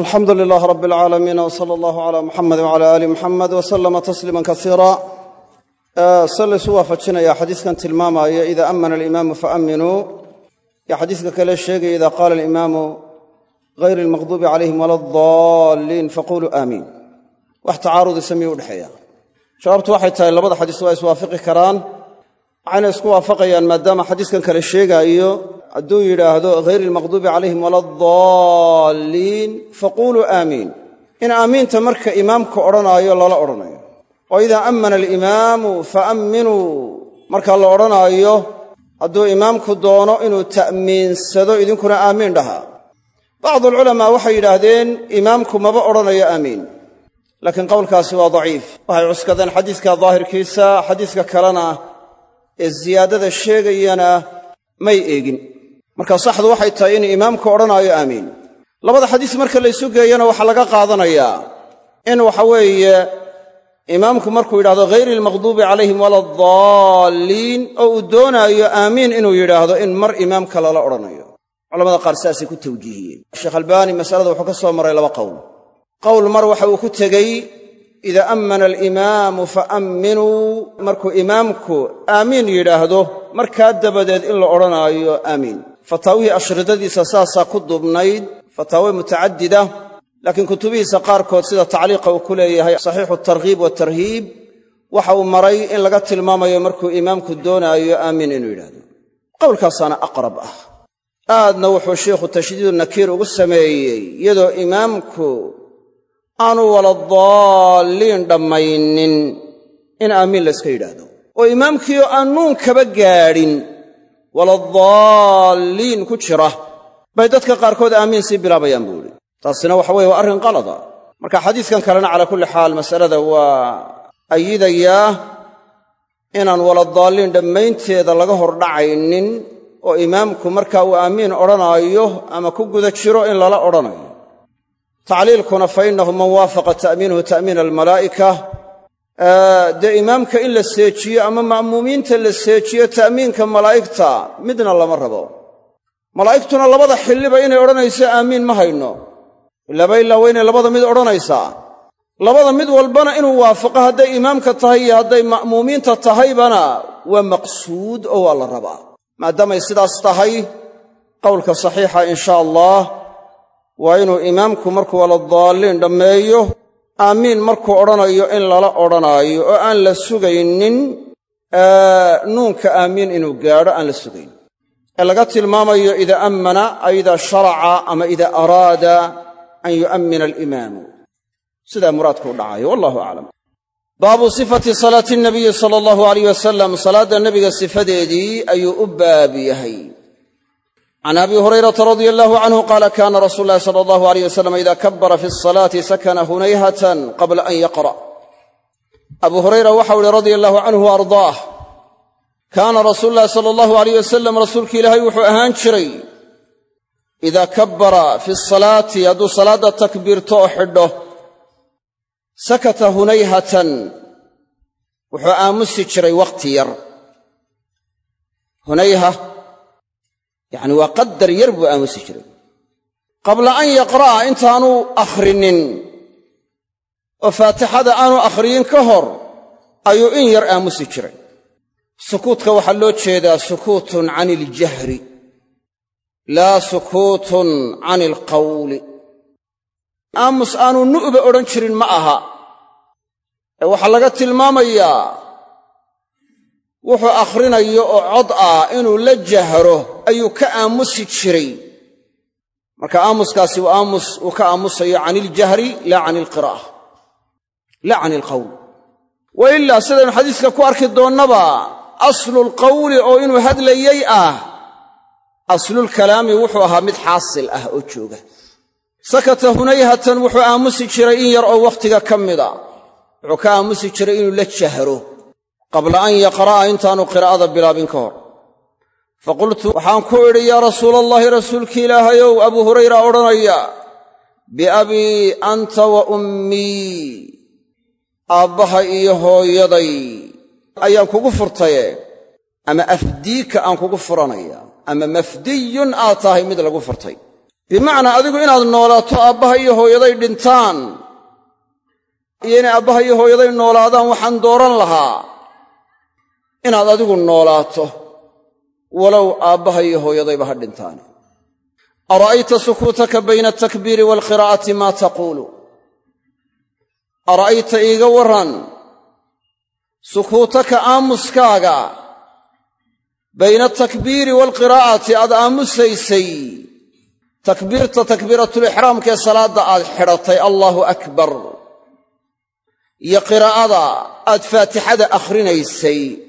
alxamdu lilaah rab alcaalamiin w sala allahu cala muxamed wcala aali muxamed w salama tasliima kasiira se laysu waafajinaya xadiiskan tilmaamaya ida amana alimaamu faaminuu yo xadiiska kale sheegaya ida qaala alimaamu hayr almaqduubi calayhim wala adaalliin faquluu aamiin. Wax tacaarudisa miyuu udhexeeya jawaabtu waxay tahay labada xadiis waa iswaafaqi karaan waxayna isku waafaqayaan maadaama xadiiskan kale sheegaayo hadduu yidhaahdo hayr ilmaqduubi calayhim wala adaalliin faquluu aamiin. In aamiinta marka imaamku odhanaayo lala odhanayo. Oo idaa ammana alimaamu faamminuu marka la odhanaayo hadduu imaamku doono inuu ta'miinsado idinkuna aamiin dhahaa. Bacdualculamaa waxay yidhaahdeen imaamku maba odhanayo aamiin. Laakiin qowlkaasi waa daciif. Waxay cuskadeen xadiiska daahirkiisa xadiiska kalena ee ziyaadada sheegayana may eegin. Marka saxdu waxay tahay in imaamku odhanaayo aamiin. Labada xadiis marka laysu geeyana waxaa laga qaadanayaa in waxa weeye imaamku markuu yidhahdo hayri ilmaqduubi calayhim wala adaalliin oo uu doonaayo aamiin inuu yidhaahdo in mar imaamka lala odhanayo. Culamada qaar sidaasay ku tawjiihiyeen. Sheekh albaani masalada wuxuu ka soo maray laba qowl. Qowl mar waxa uu ku tegey ida ammana alimaamu faamminuu markuu imaamku aamiin yidhaahdo markaa dabadeed in la odhanaayo aamiin. Fataawihii ashridadiisa saasaa ku dubnayd fataawe mutacadida laakiin kutubihiisa qaarkood sida tacliiqa uu ku leeyahay saxiixu targhiib watarhiib waxa uu maray in laga tilmaamayo markuu imaamku doonaayo aamiin inuu yidhahdo qowlkaasaana aqrab ah. Aadna wuxuu sheikhu tashdiidu nakiir ugu sameeyey iyadoo imaamku aanu waladaalliin dhammaynin in aamiin layska yidhaahdo. oo imaamkiioo aan nuun kaba gaadhin waladaalliin ku jira. Bay dadka qaarkood aamiin sii bilaabayaan buu idhi taasina waxa weye waa arrin qalada marka xadiiskan kalena calaa kulli xaal masalada waa ayidayaa inaan waladaalliin dhammaynteeda laga hordhacaynin oo imaamku marka uu aamiin odhanaayo ama ku guda jiro in lala odhanayo tacliilkuna fa innahu man waafaqa ta'miinuhu ta'miina almalaa'ika dee imaamka in la seejiyo ama ma'muumiinta la seejiyo ta'miinka malaa'igta midna lama rabo. Malaa'igtuna labada xilliba inay odhanayso aamiin ma hayno. Ilaaba ilaa waa inay labada mid odhanaysaa labada mid walbana inuu waafaqo hadday imaamka tahay iyo hadday ma'muumiinta tahaybana waa maqsuud oo waa la rabaa. Maadaamay sidaas tahay qowlka saxiixa insha allah waa inuu imaamku markuu waladaalliin dhammeeyo aamiin markuu odhanayo in lala odhanaayo oo aan la sugaynin nuunka aamiin inuu gaadho aan la sugayn ee laga tilmaamayo ida ammana ay idaa sharaca ama ida araada an yu'ammina alimaamu. Sidaa muraadku u dhacayo wallahu aclam baabu sifati salaati nabiyi sala allahu alayh wasalam salaadda nebiga sifadeedii ayuu u baab yahay can abi hurayrata radia allahu canhu qaala kaana rasuulu ulahi sala allahu alayh wasalam ida kabara fi asalaati sakana hunayhatan qabla an yaqra' abu hurayra waxau ihi radia allahu canhu ardaah kaana rasuulu ulahi sala allahu alayh wasalam rasuulki ilaahay wuxuu ahaan jiray idaa kabbara fi salaati hadduu salaadda takbiirto oo xidho sakata hunayhatan wuxuu aamusi jiray wakhti yar hunayha yacni waa qadar yar buu aamusi jiray. Qabla an yaqra'a intaanu akhrinin oo faatixada aanu akhriyin ka hor ayuu in yar aamusi jiray. Sukuutka waxaa loo jeedaa sukuutun cani iljahri laa sukuutun cani alqawli aamus aanu nu'ba odhan jirin ma aha. Ee waxaa laga tilmaamayaa wuxuu akhrinayo oo cod ah inuu la jahro ayuu ka aamusi jiray. Marka aamuskaasi waa aamus uu ka aamusayo cani iljahri laa cani alqiraa'a laa cani alqawl wa ilaa sidaynu xadiiska ku arki doonnaba aslulqawli oo inuu hadlayey ah aslulkalaami wuxuu ahaa mid xaasil ah oo jooga. Sakata hunayhatan wuxuu aamusi jiray in yar oo wakhtiga ka mida. Wuxuu ka aamusi jiray inuu la jahro qabla an yaqra'a intaanu qiraa'ada bilaabin ka hor. Fa qultu waxaan ku idhi yaa rasuula allaahi rasuulki ilaahayow abuu hurayra odhanaya biabii anta wa ummii aabbaha iyo hooyaday ayaan kugu furtaye ama afdiika aan kugu furanaya ama mafdiyun aad tahay mid lagu furtay. Bimacnaa adigu inaad noolaato aabbaha iyo hooyaday dhintaan iyo inay aabbaha iyo hooyaday noolaadaan waxaan dooran lahaa inaad adigu noolaato walow aabbaha iyo hooyadayba ha dhintaane ara'ayta sukuutaka bayna altakbiiri waalqiraa'ati maa taquulu? Ara'ayta iiga warran sukuutaka aamuskaaga bayna atakbiiri waalqiraa'ati aad aamusaysay takbiirta takbiiratulixraamkaee salaadda aad xidhatay allaahu akbar iyo qiraa'ada aad faatixada akhrinaysay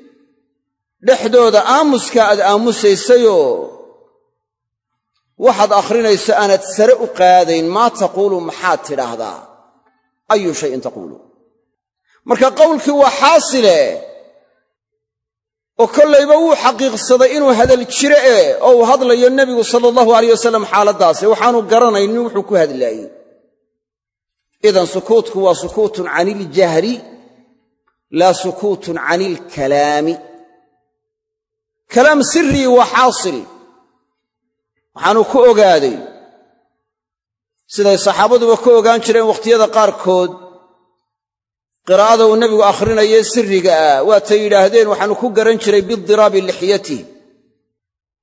dhexdooda aamuskaa aad aamusaysayoo waxaad akhrinayso aanaad sare u qaadayn maa taquulu maxaad tidhaahdaa? Ayu shayin taquulu marka qowlkii waa xaasile oo kollayba wuu xaqiiqsaday inuu hadal jire e oo uu hadlayo nebigu sala allahu alayh wasalam xaaladdaasi waxaanu garanaynin wuxuu ku hadlaayey idan sukuutku waa sukuutun cani iljahri laa sukuutun cani ilkalaami kalaam sirii waa xaasil waxaanu ku ogaaday siday saxaabaduba ku ogaan jireen wakhtiyada qaarkood. Qiraa'ada uu nebigu akhrinayee sirriga ah waatay yidhaahdeen waxaanu ku garan jiray bidiraabi lixyatih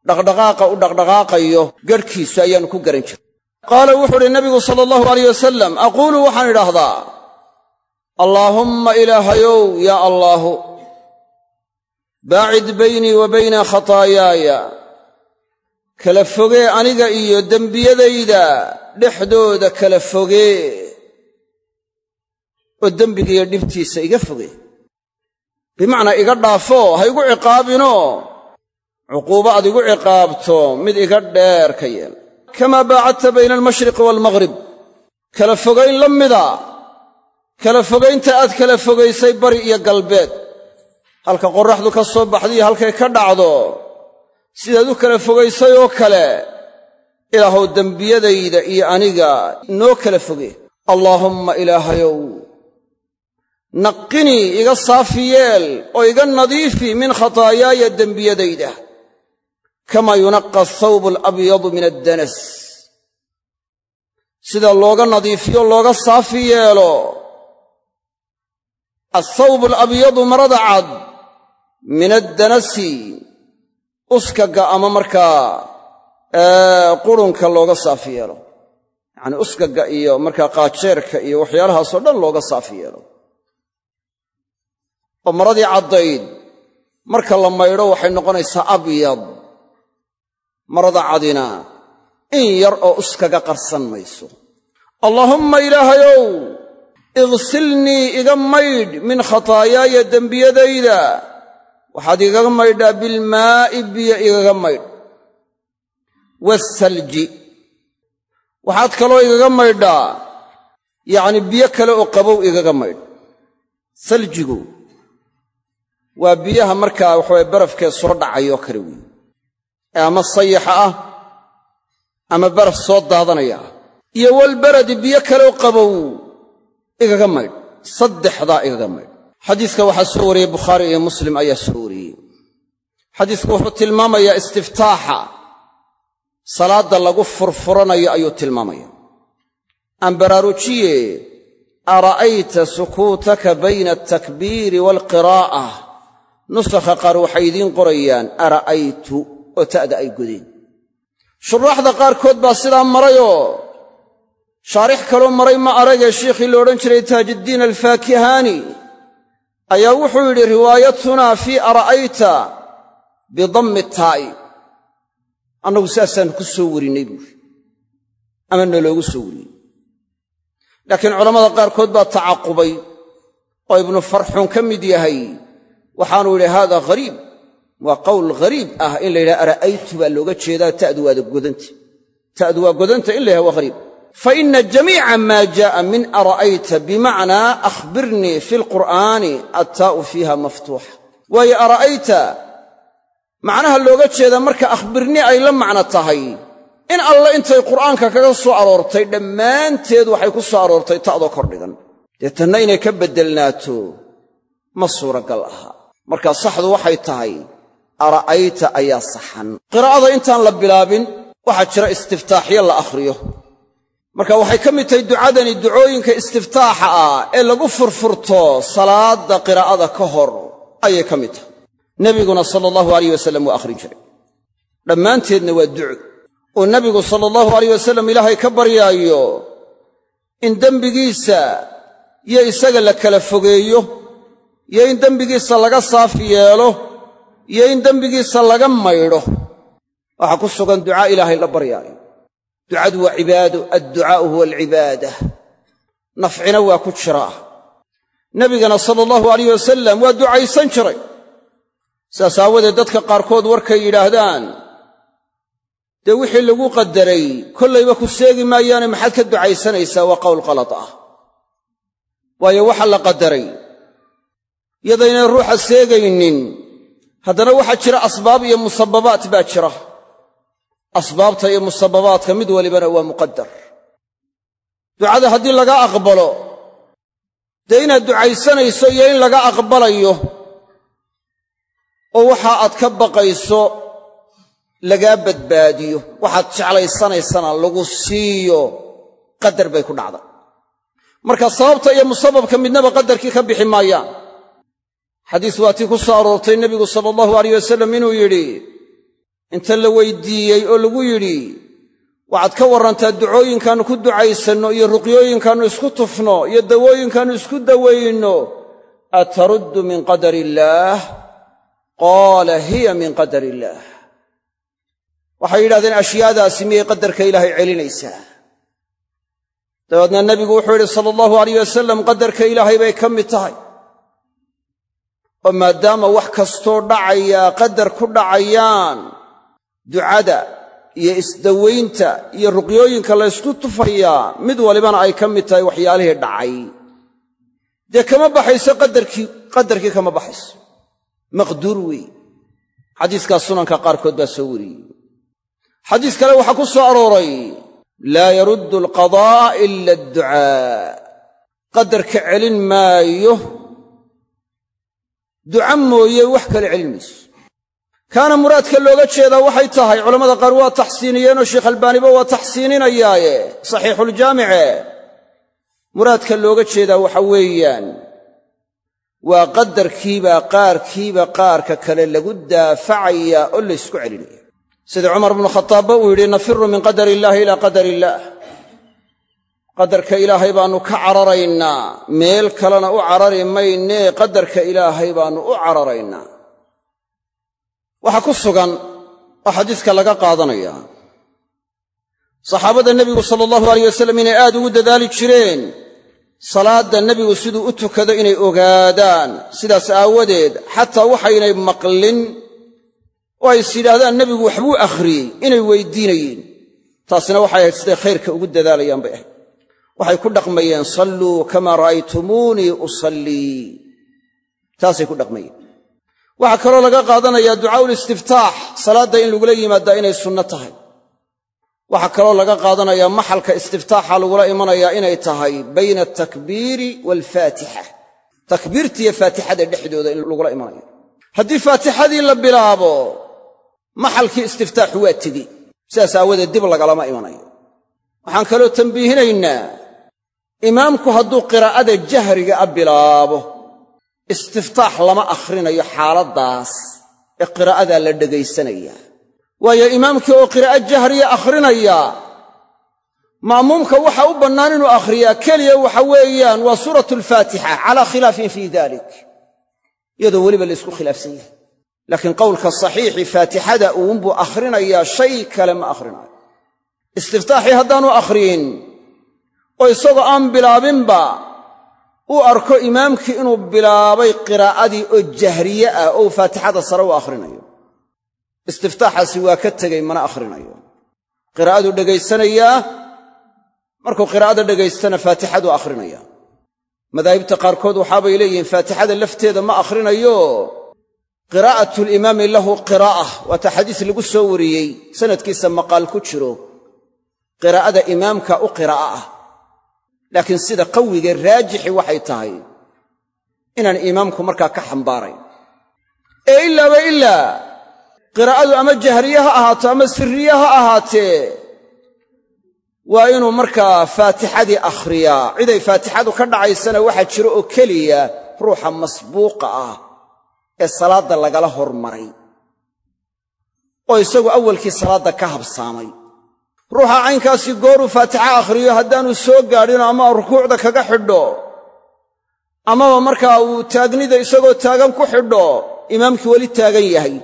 dhaqdhaqaaqa u dhaqdhaqaaqayo garhkiisu ayaannu ku garan jiray. Qaala wuxuu uhi nabigu sala allahu alayh wasalam aquulu waxaan idhaahdaa allaahumma ilaahayow yaa allaahu baacid baynii wa bayna khataayaaya kala fogee aniga iyo dembiyadayda dhexdooda kala fogee oo dembigiiyo dhibtiisa iga foge. Bimacnaa iga dhaafo ha igu ciqaabinoo cuquubo aad igu ciqaabto mid iga dheer ka yeel. Kamaa baacadta bayna almashriqi waalmaghrib kala fogayn la mida. Kala fogaynta aad kala fogaysay bari iyo galbeed halka qorraxdu ka soo baxdiyo halkay ka dhacdo sidaad u kala fogaysay oo kale ilaahow dembiyadayda iyo aniga noo kala foge. Allaahumma ilaahayow naqinii iga saafi yeel oo iga nadiifi min khataayaaya dembiyadayda. Kamaa yunaqa athawbu alabyadu min addanas. Sida looga nadiifiyo looga saafi yeelo athawbu alabyadu marada cad min addanasi uskaga ama markaa qurunka looga saafi yeelo. Yacanii uskaga iyo markaa qaajeerka iyo waxyaalahaasoo dhan looga saafi yeelo. Oo maradii caddayd marka la maydho waxay noqonaysaa abyad marada cadina in yar oo uskaga qarsan mayso. Allaahumma ilaahayow igsilnii iga maydh min khataayaaya dembiyadayda waxaad igaga maydhaa bilmaa'i biyo igaga maydh waasalji waxaad kaloo igaga maydhaa yacni biyo kale oo qabow igaga maydh saljigu. Waa biyaha markaa waxaweye barafkee soo dhacayoo kale weeye. Ee ama sayaxa ah ama baraf soo daadanaya ah. Iyo walbaradi biyo kaleoo qabow igaga maydh saddexdaa igaga maydh xadiiska waxaa soo wariyey bukhaari iyo muslim ayaa soo wariyey. Xadiisku wuxuu tilmaamayaa istiftaaxa. Salaadda lagu furfuranayo ayuu tilmaamaya aan baraarujiye ara'ayta sukuutaka bayna altakbiiri waalqiraa'ah nusakha qaar waxay idiin qorayaan ara'aytu oo ta'da ay godeen. Shuraaxda qaarkood baa sidaa marayoo shaarix kaloo maray ma aragee shiikhii la odhan jiray taajiddiin alfaakihaani ayaa wuxuu yidhi riwaayatunaa fii ara'ayta bidammi taa'i annagu saasaannu ku soo warinnay buuri ama naloogu soo wariyey laakiin culammada qaarkood baa tacaqubay. Oo ibnu farxuun ka mid yahay. Waxaanu yidhi haada ghariib. Waa qowl ghariib ah in la yidhaha ara'aytu baa looga jeedaa ta'du waada godanta ta'du waa godanta in la yhaha waa ghariib fa ina jamiica maa jaa'a min ara'ayta bimacnaa akhbirnii fi lqur'aani attaa'u fiiha maftuuxa waayo ara'ayta macnaha looga jeeda marka akhbirni ay la macno tahay in alle intay qur'aanka kaga soo aroortay dhammaanteed waxay ku soo aroortay ta'doo kordhigan deetanna inay ka beddelnaato ma suuragal aha marka saxdu waxay tahay ara'ayta ayaa saxan qiraa'ada intaan la bilaabin waxaa jira istiftaaxyo la akhriyo marka waxay ka mid tahay ducadani ducooyinka istiftaaxa ah ee lagu furfurto salaadda qiraa'ada ka hor ayay ka mid tahay. Nebiguna sala allahu alayh wasalam waa akhrin jiray. Dhammaanteedna waa duco oo nebigu sala allahu alayh wasalam ilaahay ka baryaayo in dembigiisa iyo isaga la kala fogeeyo iyo in dembigiisa laga saaf yeelo iyo in dembigiisa laga maydho waxaa ku sugan ducaa ilaahay la baryaayo ducadu waa cibaado adducaa'u huwa alcibaada. Nafcina waa ku jiraa. Nebigana sala allahu alayh wasalam waa ducaysan jiray. Sidaas aawadeed dadka qaarkood warkay yidhaahdaan dee wixii lagu qadaray kollayba ku seegi maayaane maxaad ka ducaysanaysaa? Waa qowl qalad ah. Waayo waxa la qadaray yadaynay ruuxa seegaynin haddana waxaa jira asbaab iyo musababaat baa jira asbaabta iyo musababaadka mid walibana waa muqadar ducada haddii laga aqbalo dee inaad ducaysanayso iyo in laga aqbalayo oo waxa aad ka baqayso lagaa badbaadiyo. Waxaad jeclaysanaysana lagu siiyo qadar bay ku dhacda. Marka sababta iyo musababka midnaba qadarkii ka bixi maayaan. Xadiis waa tii ku soo aroortay nebigu sala allahu alayh wasalam inuu yidhi inta la weydiiyey oo lagu yidhi waxaad ka warrantaa ducooyinkaannu ku ducaysanno iyo ruqyooyinkaannu isku tufno iyo dawooyinkaannu isku dawayno. Ataruddu min qadar illaah qaala hiya min qadar illaah waxay yidhahdeen ashyaadaasi miyay qadarka ilaahay celinaysaa? Dabeedna nebigu wuxuu yidhi sala allahu alayh wasalam qadarka ilaahay bay ka mid tahay. Oo maadaama wax kastoo dhacayaa qadar ku dhacayaan ducada iyo isdawaynta iyo ruqyooyinka la ysku tufayaa mid walibana ay ka mid tahay waxyaalihii dhacay. Dee kama baxayso qadarkii qadarkii kama baxayso. Maqduur weey xadiiskaas sunanka qaarkood baa soo wariyey. Xadiis kale waxaa ku soo arooray laa yaruddu alqadaa ila adducaa. Qadarka celin maayo duca mooye wax kale celin mayso kaana muraadka looga jeedaa waxay tahay culammada qaar waa taxsiiniyeenoo sheekh albaaniba waa taxsiininayaaye saxiixuljaamice muraadka looga jeedaa waxa weeyaan waa qadarkiibaa qaarkiiba qaarka kale lagu daafacayaa oo laysku celinaya sida cumar bnu khataabba uu yidhi nafiru min qadar illaahi ilaa qadar illaah qadarka ilaahay baannu ka cararaynaa meel kalena u carari maynee qadarka ilaahay baannu u cararaynaa waxaa ku sugan oo xadiiska laga qaadanayaa saxaabada nebigu sala allahu alayh wasalam inay aad ugu dadaali jireen salaadda nebigu siduu u tukado inay ogaadaan. Sidaas aawadeed xataa waxaynay maqlin oo ay is yidhaahdaan nebigu waxbuu akhriyey inay weydiinayeen. Taasina waxay ahayd siday khayrka ugu dadaalayaan bay ahayd. Waxay ku dhaqmayeen salluu kamaa ra'aytumuunii usallii taasay ku dhaqmayeen waxaa kaloo laga qaadanayaa ducaa'ul istiftaax salaadda in lagula yimaaddaa inay sunno tahay. Waxaa kaloo laga qaadanayaa maxalka istiftaaxa lagula imanayaa inay tahay bayna altakbiiri waalfaatixa takbiirtiiyo faatixada dhexdooda in lagula imanayo haddii faatixadii la bilaabo maxalkii istiftaaxu waa tegi. Sidaas aawadeed dib lagalama imanayo. Waxaan kaloo tambiihinaynaa imaamku hadduu qiraa'ada jahriga a bilaabo istiftaax lama akhrinayo xaaladdaas ee qiraa'adaa la dhegaysanaya. Waayo imaamkii oo qiraa'o jahriya akhrinaya ma'muumka waxa u bannaan inuu akhriyaa keliya waxa weeyaan waa suuratu alfaatixa calaa khilaafin fii dalik iyadoo weliba la isku khilaafsan yahay. Laakiin qowlka saxiixi faatixada uunbuu akhrinayaa shay kale ma akhrinayo. Istiftaaxii haddaanu akhriyin oo isagoo aan bilaabinba uu arko imaamkii inuu bilaabay qiraa'adii oo jahriye ah oo uu faatixada sare u akhrinayo. Istiftaaxaasi waa ka tegey mana akhrinayo. Qiraa'aduu dhegaysanayaa markuu qiraa'ada dhegaystana faatixaduu akhrinaya madaahibta qaarkood waxaabay leeyihiin faatixada lafteeda ma akhrinayo. Qiraa'atu limaami lahu qiraa'ah waata xadiis lagu soo wariyey sanadkiisa maqaal ku jiro. Qiraa'ada imaamka u qiraa'a ah laakiin sida qawiga raajixi waxay tahay inaan imaamku markaa ka xambaarayn. Ee ilaaba ilaa qiraa'adu ama jahriye ha ahaato ama sirriye ha ahaatee waa inuu markaa faatixadii akhriyaa. Ciday faatixadu ka dhacaysana waxaa jiro oo keliya ruuxa masbuuqa ah ee salaadda lagala hormaray oo isagu awalkii salaadda ka habsaamay ruuxa caynkaasi gooruu faatixa akhriyo haddaanu soo gaadhino ama rukuucda kaga xidho amaba markaa uu taagnida isagoo taagan ku xidho imaamkii weli taagan yahay.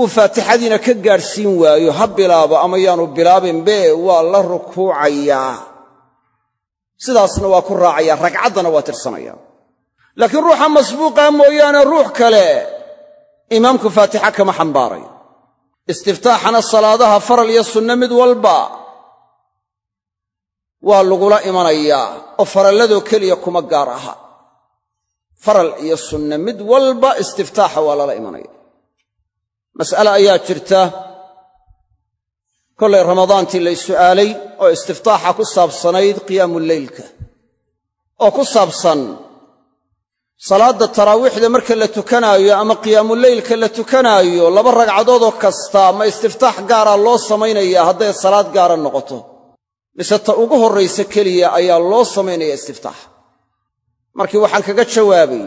Uu faatixadiina ka gaadhsiin waayo ha bilaabo ama yaanu bilaabinbe waa la rukuucayaa. Sidaasna waa ku raacayaa ragcaddana waa tirsanaya laakiin ruuxa masbuuqa mooyaane ruux kale imaamku faatixa kama xambaarayo istiftaaxana salaadaha faral iyo sunne mid walba waa lagula imanayaa oo faralladoo keliya kuma gaar aha. Faral iyo sunne mid walba istiftaaxa waa lala imanaya. Mas'ale ayaa jirta. Kollay ramadaantii lay su'aalay oo istiftaaxa ku saabsanayd qiyaamuleylka oo ku saabsan salaadda taraawiixda marka la tukanaayo ama qiyaamuleylka la tukanaayo laba ragcadoodoo kasta ma istiftaax gaara loo samaynayaa hadday salaad gaara noqoto. Mise ta ugu horraysa keliya ayaa loo samaynaya istiftaax markii waxaan kaga jawaabay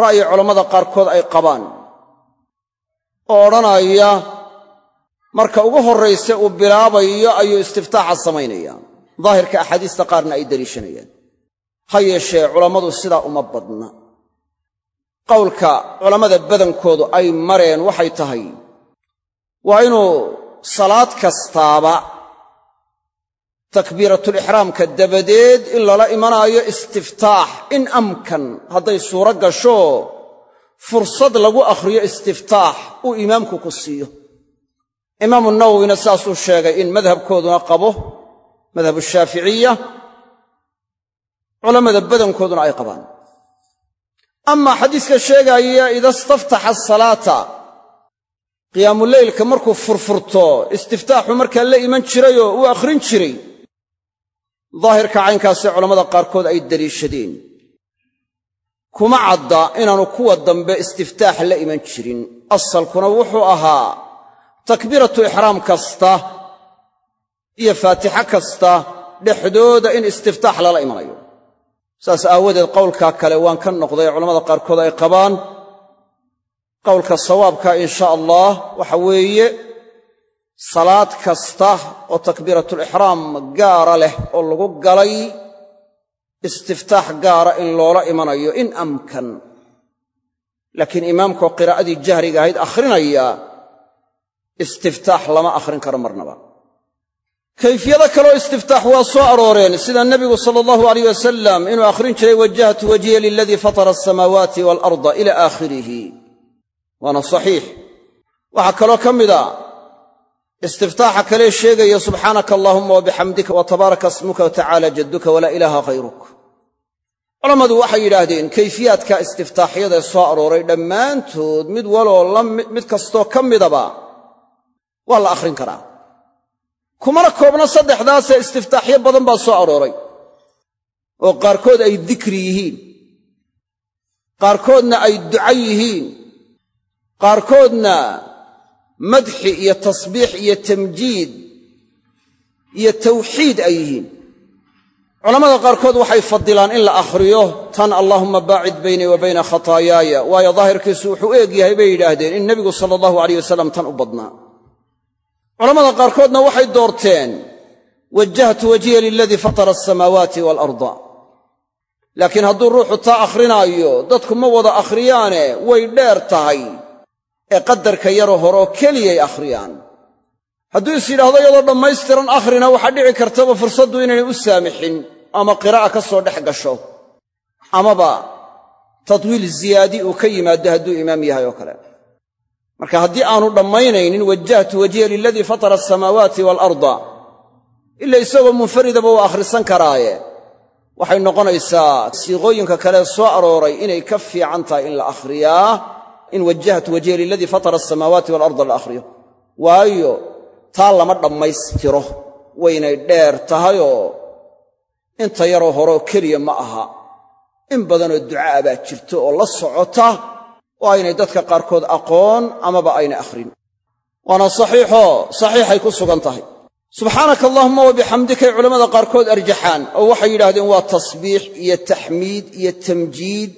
ra'yi culammada qaarkood ay qabaan oo odhanaya marka ugu horrayse uu bilaabayo ayuu istiftaaxa samaynaya. Daahirka axaadiista qaarna ay deliishanayaan ha yeeshee culammadu sidaa uma badna. Qowlka culammada badankoodu ay mareen waxay tahay waa inuu salaad kastaaba takbiiratulixraamka dabadeed in lala imanaayo istiftaax in amkan. Hadday suuro gasho fursad lagu akhriyo istiftaax uu imaamku ku siiyo. Imaamu nawowina saasuu sheegay in madhabkooduna qabo madhabu shaaficiya culammada badankooduna ay qabaan. Amaa xadiiska sheegaaya ida istaftaxa asalaata qiyaamuleylka markuu furfurto istiftaaxu markaa la iman jirayoo uu akhrin jiray. Daahirka caynkaasee culammada qaarkood ay deliishadeen. Kuma cadda inaanu kuwa dambe istiftaax la iman jirin. Asalkuna wuxuu ahaa takbiiratu ixraam kasta iyo faatixo kasta dhexdooda in istiftaax lala imanayo saas aawadeed qowlkaa kale waan ka noqday culamada qaarkood ay qabaan. Qowlka sawaabka insha allah waxa weeye salaad kasta oo takbiiratulixraam gaara leh oo lagu galay istiftaax gaara in loola imanayo in amkan. Laakiin imaamkoo qiraa'adii jahriga ahayd akhrinaya istiftaax lama akhrin karo marnaba kayfiyado kaleo istiftaax waa soo arooreen sida nebigu sala allahu alayh wasalam inuu akhrin jiray wajahtu wajhiya liladii fatara asamaawaati waalarda ila aakhirihi. Waana saxiix. Waxaa kaloo ka mida istiftaaxa kalee sheegaya subxaanaka allaahuma wabixamdika wa tabaaraka asmuka watacaala jadduka walaa ilaaha hayruk culammadu waxay yidhaahdeen kayfiyaadka istiftaaxyadae soo arooray dhammaantood mid waloo mid kastoo ka midaba waa la akhrin karaa kumana koobna saddexdaasee istiftaaxyo badan baa soo arooray oo qaarkood ay dikri yihiin qaarkoodna ay duca yihiin qaarkoodna madxi iyo tasbiix iyo tamjiid iyo tawxiid ay yihiin. Culammada qaarkood waxay fadilaan in la akhriyo tan allaahumma baacid baynii wa bayna khataayaaya waayo daahirkiisu wuxuu u eg yahay bay yidhaahdeen in nebigu sala allahu alayh wasalam tan u badnaa culammada qaarkoodna waxay doorteen wajjahtu wajhiya liladii fatara asamaawaati waalarda laakiin hadduu ruuxu taa akhrinaayo dadku ma wada akhriyaane way dheer tahay ee qadarka yaroo horeoo keliyay akhriyaan. Hadduu is yidhaahdo iyadoo dhammaystiran akhrina waxaa dhici kartaba fursaddu inaynay u saamixin ama qiraa'a ka soo dhex gasho amaba tadwiil ziyaadi uu ka yimaado hadduu imaam yahay oo kale marka haddii aanu dhammaynaynin wajjahtu wajhiya liladii fatara asamaawaati waalarda ila isagoo munfaridaba waa akhrisan karaaye. Waxay noqonaysaa siiqooyinka kalee soo arooray inay ka fiican tahay in la akhriyaa in wajjahtu wajhiya liladii fatara asamaawaati waalarda la akhriyo. Waayo taa lama dhammaystiro waynay dheer tahayoo inta yaroo horeoo keliya ma aha. In badanoo ducaa baa jirto oo la socota oo aynay dadka qaarkood aqoon amaba aynay akhrin. Waana saxiixoo saxiixay ku sugan tahay. Subxaanaka allahuma wa bixamdikay culammada qaarkood arjaxaan oo waxay yidhaahdeen waa tasbiix iyo taxmiid iyo tamjiid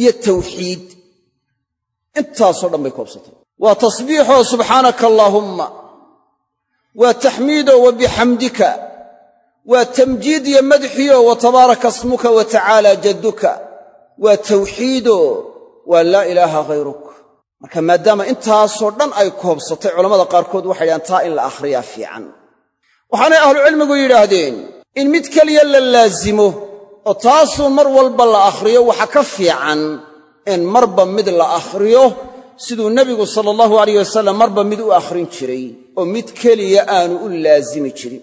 iyo tawxiid. Intaasoo dhan bay koobsatay. Waa tasbiixoo subxaanaka allaahumma. Waa taxmiidoo wa bixamdika waa tamjiid iyo madxiyo wa tabaaraka smuka wa tacaala jadduka. Waa tawxiidoo waa laa ilaaha hayruk marka maadaama intaasoo dhan ay koobsatay culammada qaarkood waxay dhahaan taa in la akhriyaa fiican. Waxaanay ahlucilmigu yidhaahdeen in mid keliya la laasimo oo taasuu mar walba la akhriyo waxa ka fiican in marba mid la akhriyo. Siduu nebigu sala allahu alayh wasalam marba mid u akhrin jiray oo mid keliya aanu u laasimi jirin.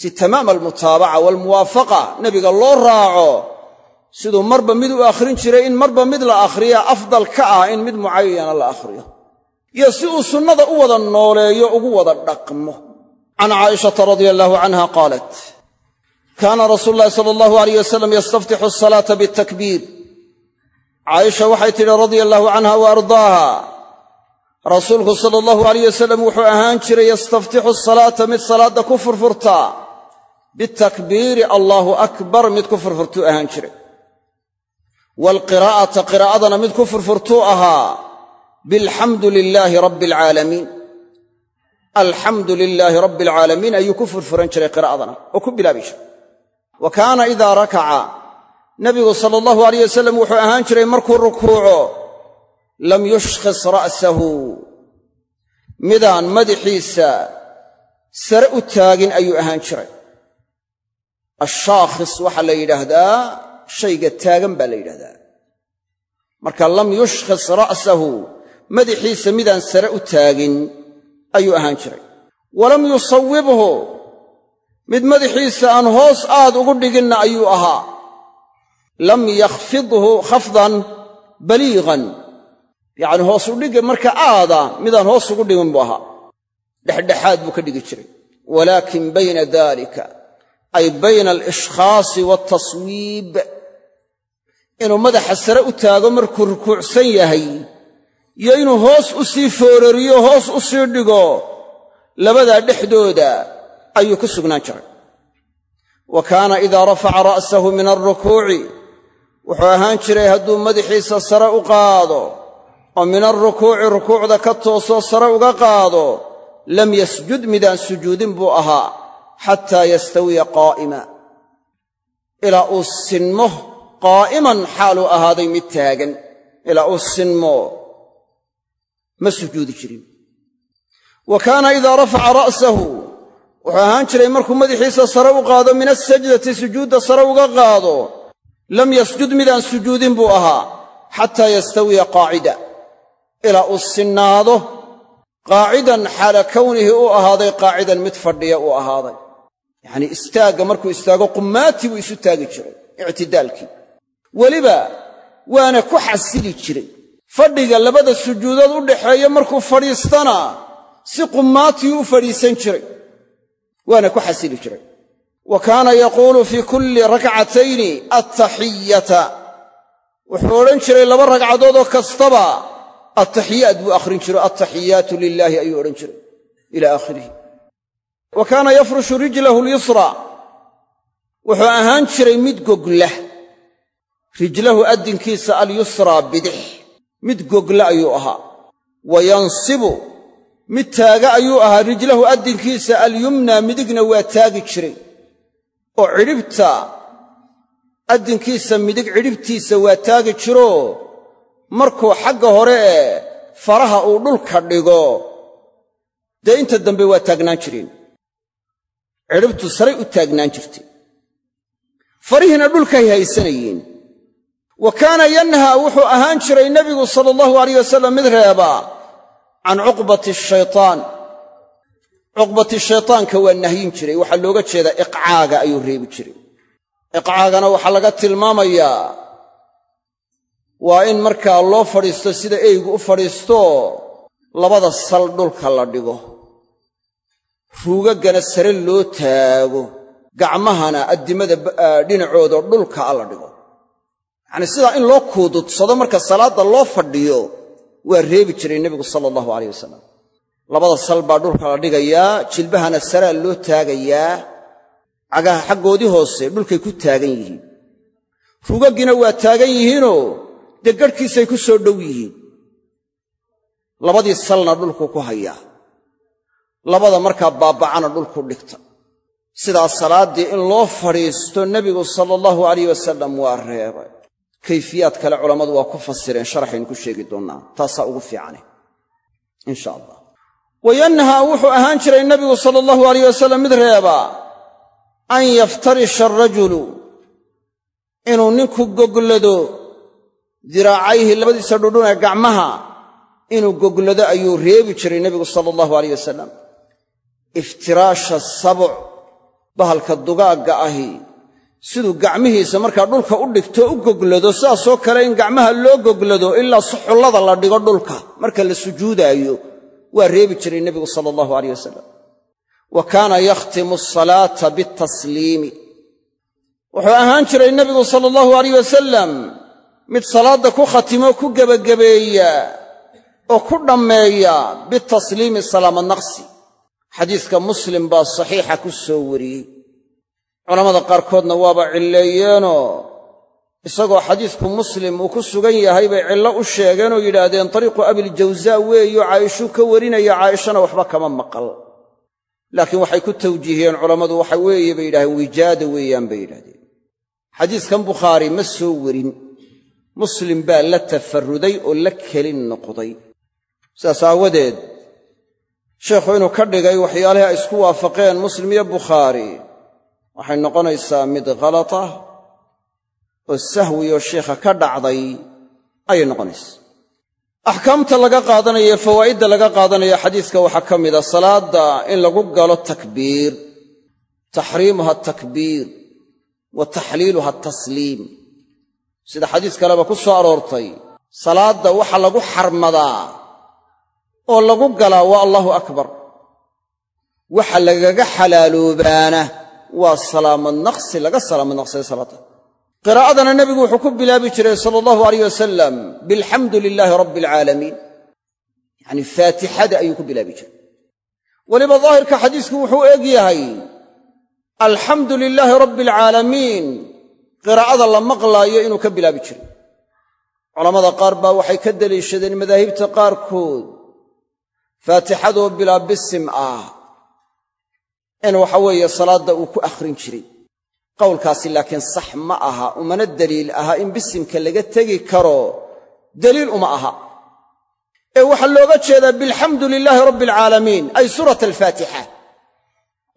Si tamaama almutaabaca waalmuwaafaqa nebiga loo raaco siduu marba mid u akhrin jiray in marba mid la akhriya afdal ka ah in mid mucayana la akhriyo. Iyo si uu sunnada u wada nooleeyo ugu wada dhaqmo. Can caa'ishata radia allaahu canha qaalat kaana rasuulu ulahi sala allahu alayh wasalam yastaftixu asalaata bitakbiir. Caaisha waxay tidhi radia allaahu canha wa ardaaha rasuulku sala allahu alayh wasalam wuxuu ahaan jiray yastaftixu asalaata mid salaadda ku furfurtaa bitakbiiri allaahu akbar mid ku furfurtuu ahaan jiray waalqiraa'ata qiraa'adana mid ku furfurtuu ahaa bilxamdu lilaahi rabbi alcaalamiin alxamdu lilaahi rabbi alcaalamiin ayuu ku furfuran jiray qiraa'adana oo ku bilaabi jiray wa kaana idaa rakaca nabigu sala allahu alayh wasalam wuxuu ahaan jiray markuu rukuuco lam yushkhis ra'sahu midaan madaxiisa sare u taagin ayuu ahaan jiray ashaakhis waxaa la yidhaahdaa shayga taagan baa la yidhahdaa. Marka lam yushkhis ra'sahu madaxiisa midaan sare u taagin ayuu ahaan jiray. Walam yusawibhu mid madaxiisa aan hoos aad ugu dhiginna ayuu ahaa. Lam yakhfidhu khafdan baliiqan yacni hoos u dhigga marka aada midaan hoos ugu dhigin buu ahaa. Dhexdhexaad buu ka dhigi jiray. Walaakin bayna dalika ay bayna alishkhaasi waaltaswiib inuu madaxa sare u taago markuu rukuucsan yahay iyo inuu hoos u sii foorariyo hoos u sii dhigo labadaa dhexdooda ayuu ku sugnaan jiray. Wa kaana idaa rafaca ra'sahu min alrukuuci wuxuu ahaan jiray hadduu madaxiisa sare u qaado oo min alrukuuci rukuucda ka toosoo sare uga qaado lam yasjud midaan sujuudin buu ahaa xataa yastawiya qaa'ima. Ilaa uu sinmo qaa'iman xaaluu ahaaday mid taagan. Ilaa uu sinmo ma sujuudi jirin. Wa kaana idaa rafaca ra'sahu. Wuxuu ahaan jiray markuu madaxiisa sare u qaado min asajdati sujuudda sare uga qaado. Lam yasjud midaan sujuudin buu ahaa xataa yastawiya qaacida. Ilaa uu sinnaado qaacidan xaala kownihi u ahaaday qaacidan mid fadhiya uu ahaaday. Yacnii istaagga markuu istaago qummaatii buu isu taagi jiray ictidaalkii weliba waana ku xasili jiray. Fadhiga labada sujuudood u dhaxeeya markuu fadhiistana si qummaatii u fadhiisan jiray waana ku xasili jiray. Wa kaana yaquulu fii kulli rakcatayni attaxiyata wuxuu odhan jiray laba ragcadoodoo kastaba attaxiyaat buu akhrin jiro attaxiyaatu lilaahi ayuu odhan jiray ila aakhirihi. Wa kaana yafrushu rijlahu lyusra wuxuu ahaan jiray mid gogla rijlahu addinkiisa alyusraa bidix. Mid gogla ayuu ahaa. Wa yansibu. Mid taaga ayuu ahaa rijlahu addinkiisa alyumna midigna waa taagi jiray. Oo cidhibta addinkiisa midig cidhibtiisa waa taagi jiroo markuu xagga hore ee faraha uu dhulka dhigo dee inta dambe waa taagnaan jireen cidhibtu saray u taagnaan jirtay. Farihiina dhulkay haysanayeen wa kaana yanhaa wuxuu ahaan jiray nebigu sala allahu alayh wasalam mid reebaa can cuqbati shaytaan. Cuqbati shaytaanka waa nahyin jiray. Waxaa looga jeedaa iqcaaga ayuu reebi jiray. Iqcaagana waxaa laga tilmaamayaa waa in markaa loo fadhiisto sida eygu u fadhiisto labada sal dhulka la dhigo. Ruugaggana sare loo taago. Gacmahana addimada dhinacooda dhulka a la dhigo yacanii sidaa in loo kuududsado marka salaadda loo fadhiyo waa reebi jiray nebigu sala allahu alayh wasalam labada sal baa dhulka la dhigayaa jilbahana saraa loo taagayaa cagaha xaggoodii hoose dhulkay ku taagan yihiin. Rugaggina waa taagan yihiinoo dee garhkiisay ku soo dhow yihiin. Labadii salna dhulku ku hayaa. Labada markaa baabacana dhulku dhigta. Sidaa salaaddii in loo fadhiisto nebigu sala allahu alayh wasalam waa reebay kayfiyaad kale culammadu waa ku fasireen sharaxaynu ku sheegi doonnaa. Taasaa ugu fiicane insha allah wa yanhaa wuxuu ahaan jiray nebigu sala allahu alayh wasalam mid reebaa an yaftarisha arajulu inuu ninku goglado diraacayhi labadiisa dhudhun ee gacmaha inuu goglado ayuu reebi jiray nebigu sala allahu alayh wasalam iftiraasha sabuc bahalka dugaagga ahi siduu gacmihiisa markaa dhulka u dhigto u goglado sidaasoo kale in gacmaha loo goglado ilaa suxullada la dhigo dhulka. Marka la sujuudaayo waa reebi jiray nebigu sala allahu alayh wasalam wa kaana yakhtimu asalaata bitasliimi wuxuu ahaan jiray nebigu sala allahu alayh wasalam mid salaadda ku khatimo ku gebagabeeya oo ku dhammeeya bitasliimi salaama naqsi. Xadiiska muslim baa saxiixa ku soo wariyey culammada qaarkoodna waaba cilleeyeenoo isagoo xadiisku muslim uu ku sugan yahay bay cillo u sheegeenoo yidhaahdeen tariiqu abiljawsaa weeyo caa'ishuu ka warinaya caa'ishana waxba kama maqal. Laakiin waxay ku tawjiihiyeen culammadu waxa weeye bay yidhahdeen wijaada weeyaan bay yidhahdeen xadiiskan bukhaari ma soo werin muslim baa la tafarruday oo la kelin noqday. Sidaas aawadeed sheekhu inuu ka dhigay waxyaalahi ay isku waafaqeen muslim iyo bukhaari waxay noqonaysaa mid khalata oo sahwiyo sheikha ka dhacday ayay noqonaysaa. Axkaamta laga qaadanaya ee fawaa'idda laga qaadanaya xadiiska waxaa ka mida salaadda in lagu galo takbiir taxriimuha takbiir wa taxliiluha tasliim. Sida xadiis kaleba ku soo aroortay salaadda waxa lagu xarmadaa oo lagu galaa waa allahu akbar. Waxa lagaga xalaaloobaana waa salaamad naqsi laga salaamad naqsay salaada qiraa'adana nebigu wuxuu ku bilaabi jiray sala allahu alayh wasalam bilxamdu lilaahi rabbi alcaalamiin yacnii faatixada ayuu ku bilaabi jiray. Weliba daahirka xadiisku wuxuu eg yahay alxamdu lilaahi rabbi alcaalamiin qiraa'ada la maqlaayo inuu ka bilaabi jiray. Culammada qaar baa waxay ka deliishadeen madaahibta qaarkood faatixadoo bilaa bisim ah in waxa weeye salaadda uu ku akhrin jiray. Qowlkaasi laakiin sax ma aha umana deliil aha in bisimka laga tegi karo. Deliil uma aha. Ee waxaa looga jeedaa bilxamdu lilaahi rabbi alcaalamiin ay suurat alfaatixa.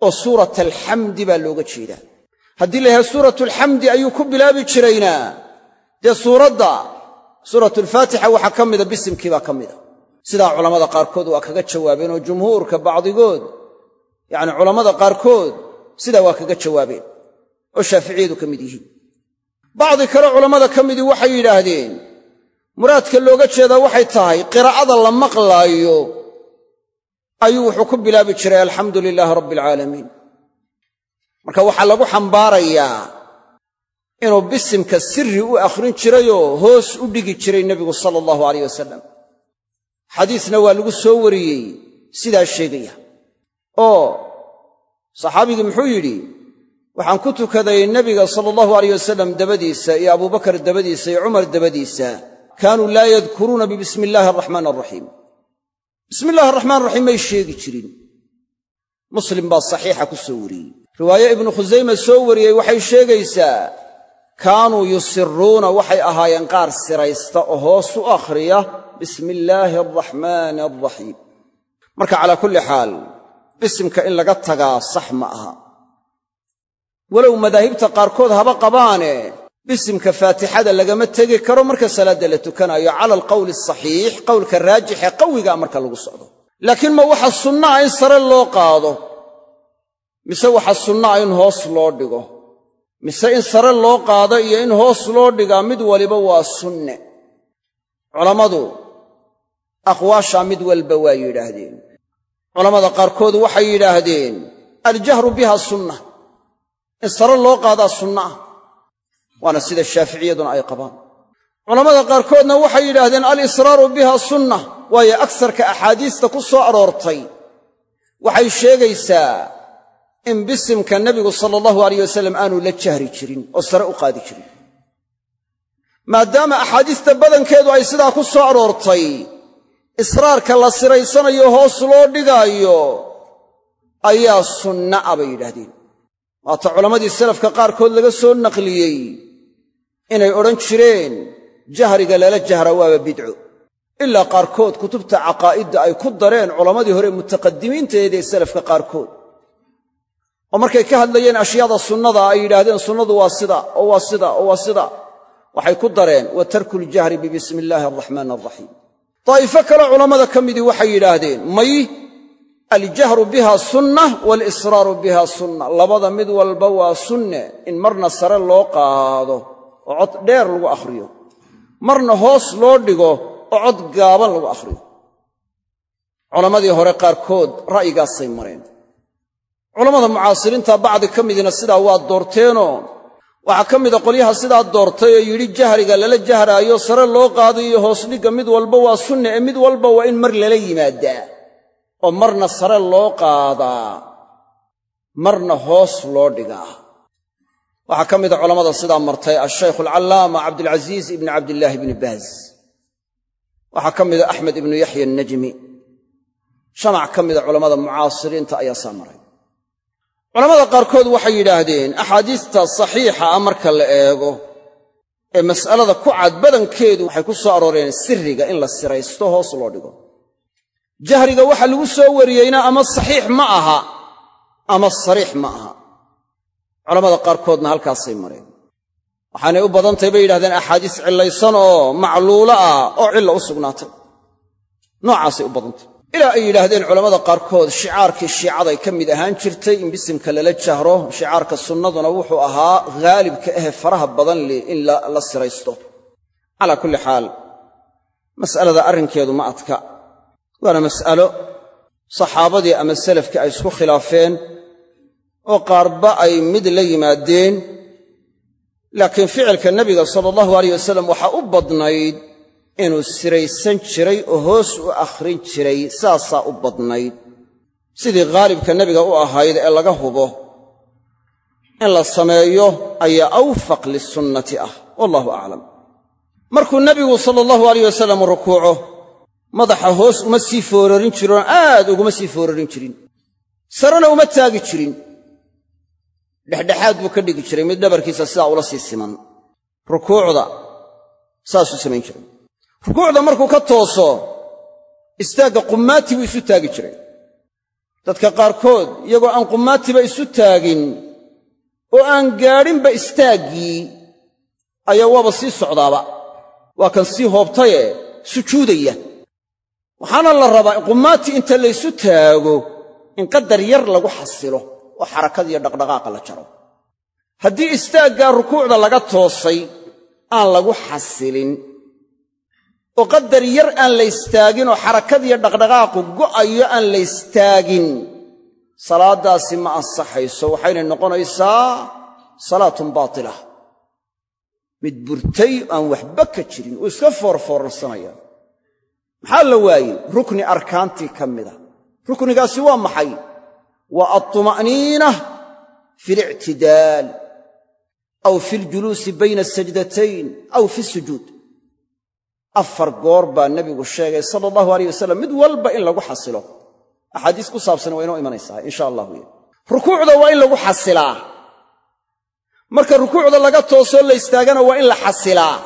Oo suurat alxamdi baa looga jeedaa. Haddii la yahay suurat alxamdi ayuu ku bilaabi jirayna. Dee suuradda suuratulfaatixa waxaa ka mida bisimkii baa ka mida. Sidaa culammada qaarkood waa kaga jawaabeen oo jumhuurka bacdigood yacni culammada qaarkood sidaa waa kaga jawaabeen oo shaaficiyadu ka mid yihiin. Bacdi kale culammada ka midii waxay yidhaahdeen muraadka looga jeedaa waxay tahay qiraa'ada la maqlaayo ayuu wuxuu ku bilaabi jiray alxamdu lilaahi rabbi alcaalamiin marka waxaa lagu xambaarayaa inuu bisimka sirri u akhrin jirayoo hoos u dhigi jiray nebigu sala allahu alayh wasalam xadiisna waa lagu soo wariyey sidaa sheegaya oo saxaabigii muxuu yidhi waxaan ku tukaday nebiga sala allahu alayh wasalam dabadiisa iyo abubakar dabadiisa iyo cumar dabadiisa. Kaanuu laa yadkuruuna bibismi illaahi araxmaan araxiim bismi illahi araxmaan raxiim may sheegi jirin. Muslim baa saxiixa ku soo wariyey. Riwaaye ibnu khusayme soo wariyey waxay sheegaysaa kaanuu yusiruuna waxay ahaayeen qaar siraysta oo hoos u akhriya. Bismi illaahi araxmaani alraxiim marka calaa kulli xaal bisimka in laga tagaa sax ma aha. Walow madaahibta qaarkood haba qabaane bisimka faatixada lagama tegi karo marka salaadda la tukanayo cala alqowli asaxiix qowlka raajixee qawigaa marka lagu socdo. Laakiin ma waxa sunna ah in sare loo qaado mise waxa sunna ah in hoos loo dhigo mise in sare loo qaado iyo in hoos loo dhigaa mid waliba waa sunne. Culammadu aqwaashaa mid walba waa yidhaahdeen culammada qaarkood waxay yidhaahdeen aljahru biha sunna in sare loo qaadaa sunna ah waana sida shaaficiyaduna ay qabaan. Culammada qaarkoodna waxay yidhaahdeen alisraaru biha sunna waayo agsarka axaadiista ku soo aroortay. Waxay sheegaysaa in bisimka nebigu sala allahu alayh wasalam aanu la jahri jirin oo sare u qaadi jirin. Maadaama axaadiista badankeedu ay sidaa ku soo aroortay israarka la siraysanayo hoos loo dhigaayo ayaa sunna a bay yidhaahdeen. Waata culammadii salafka qaarkood laga soo naqliyey inay odhan jireen jahriga lala jahra waaba bidco. Ilaa qaarkood kutubta caqaa'idda ay ku dareen culammadii hore mutaqadimiinteeda ee salafka qaarkood. Oo markay ka hadlayeen ashyaada sunnada ay yidhaahdeen sunnadu waa sida oo waa sida oo waa sida. Waxay ku dareen wa tarku bibismi illaahi araxmaan araxiim daa'ifo kale culammada ka midii waxay yidhaahdeen may aljahru biha sunna waalisraaru biha sunna labada mid walba waa sunne in marna sare loo qaado oo cod dheer lagu akhriyo marna hoos loo dhigo oo cod gaaban lagu akhriyo. Culammadii hore qaarkood ra'yigaasay mareen. Culammada mucaasiriinta bacdi ka midina sidaa waa doorteenoo waxaa ka mida qolyaha sidaa doortay oo yidhi jahriga lala jahraayo sare loo qaadayo hoos dhigga mid walba waa sunne ee mid walba waa in mar lala yimaadaa. Oo marna sare loo qaadaa marna hoos loo dhigaa. Waxaa ka mida culammada sidaa martay ashaykhu alcallaama cabdilcasiis ibni cabdillaahi ibni baaz waxaa ka mida axmed ibnu yaxya annajmi. Jamac ka mida culammada mucaasiriinta ayaa saa maray culammada qaarkood waxay yidhaahdeen axaadiista saxiixa ah marka la eego ee mas'alada ku cad badankeedu waxay ku soo arooreen sirriga in la siraysto hoos loo dhigo. Jahriga waxa lagu soo wariyeyna ama saxiix ma aha ama sariix ma aha. Culammada qaarkoodna halkaasay mareen. Waxaanay u badantahy bay yidhahdeen axaadiis cillaysan oo macluulo ah oo cilla u sugnaatay. Noocaasay u badantay ilaa ay yidhaahdeen culammada qaarkood shicaarkii shiicaday ka mid ahaan jirtay in bisimka lala jahro shicaarka sunnaduna wuxuu ahaa haalibka ahe faraha badan leh in la siraysto. Calaa kulli xaal mas'alada arrinkeedu ma adka. Waana mas'alo saxaabadii ama salafkii ay isku khilaafeen oo qaarba ay mid la yimaadeen laakiin ficilka nebiga sala allahu alayh wasalam waxaa u badnayd inuu siraysan jiray oo hoos u akhrin jiray saasaa u badnayd. Sidii khaalibka nebiga u ahayd ee laga hubo in la sameeyo ayaa awfaq lisunnati ah wallahu aclam markuu nebigu sala allahu alayh wasalam rukuuco madaxa hoos uma sii foorarin jiroon aad uguma sii foorarin jirin. Sarena uma taagi jirin. Dhexdhexaad buu ka dhigi jiray mid dhabarkiisa sidaa ula sii siman. Rukuucda saasuu samayn jiray rukuucda markuu ka tooso istaagga qummaati buu isu taagi jiray. Dadka qaarkood iyagoo aan qummaatiba isu taagin oo aan gaadhinba istaaggii ayaa waaba sii socdaaba. Waa kan sii hoobtaye sujuudaya. Waxaana la rabaa qummaati inta laysu taago in qadar yar lagu xasilo oo xarakadiiyo dhaqdhaqaaqa la jaro. Haddii istaaggaa rukuucda laga toosay aan lagu xasilin oo qadar yar aan la istaagin oo xarakadiiyo dhaqdhaqaaqu go'ayo aan la istaagin salaaddaasi ma ansaxayso. Waxaynay noqonaysaa salaatun baatila. Mid burtay aan waxba ka jirin uu iska foorfoorsanaya maxaa la waayey? Rukni arkaantii ka mida ruknigaasi waa maxay? Waa altuma'niina fi alictidaal aw fi aljuluusi bayna asajdatayn aw fi sujuud afar goor baa nebigu sheegay sala allahu alayh wasalam mid walba in lagu xasilo. Axaadiis ku saabsan waa inoo imanaysaa insha allahu. Y rukuucda waa in lagu xasilaa. Marka rukuucda laga toosoo la istaagana waa in la xasilaa.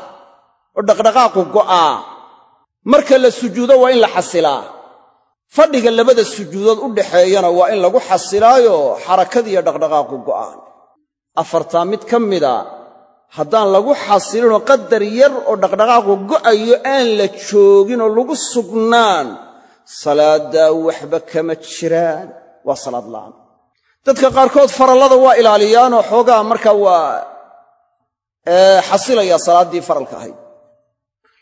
Oo dhaqdhaqaaqu go'aa. Marka la sujuudo waa in la xasilaa. Fadhiga labada sujuudood u dhaxeeyana waa in lagu xasilaayo xarakadiiyo dhaqdhaqaaqu go'aan. Afartaa mid ka mida haddaan lagu xasilinoo qadar yar oo dhaqdhaqaaqu go'ayo aan la joogin oo lagu sugnaan salaaddaa waxba kama jiraan. Waa salaad la'aan. Dadka qaarkood farallada waa ilaaliyaanoo xoogaa markaa waa xasilayaa salaaddii faralka ahayd.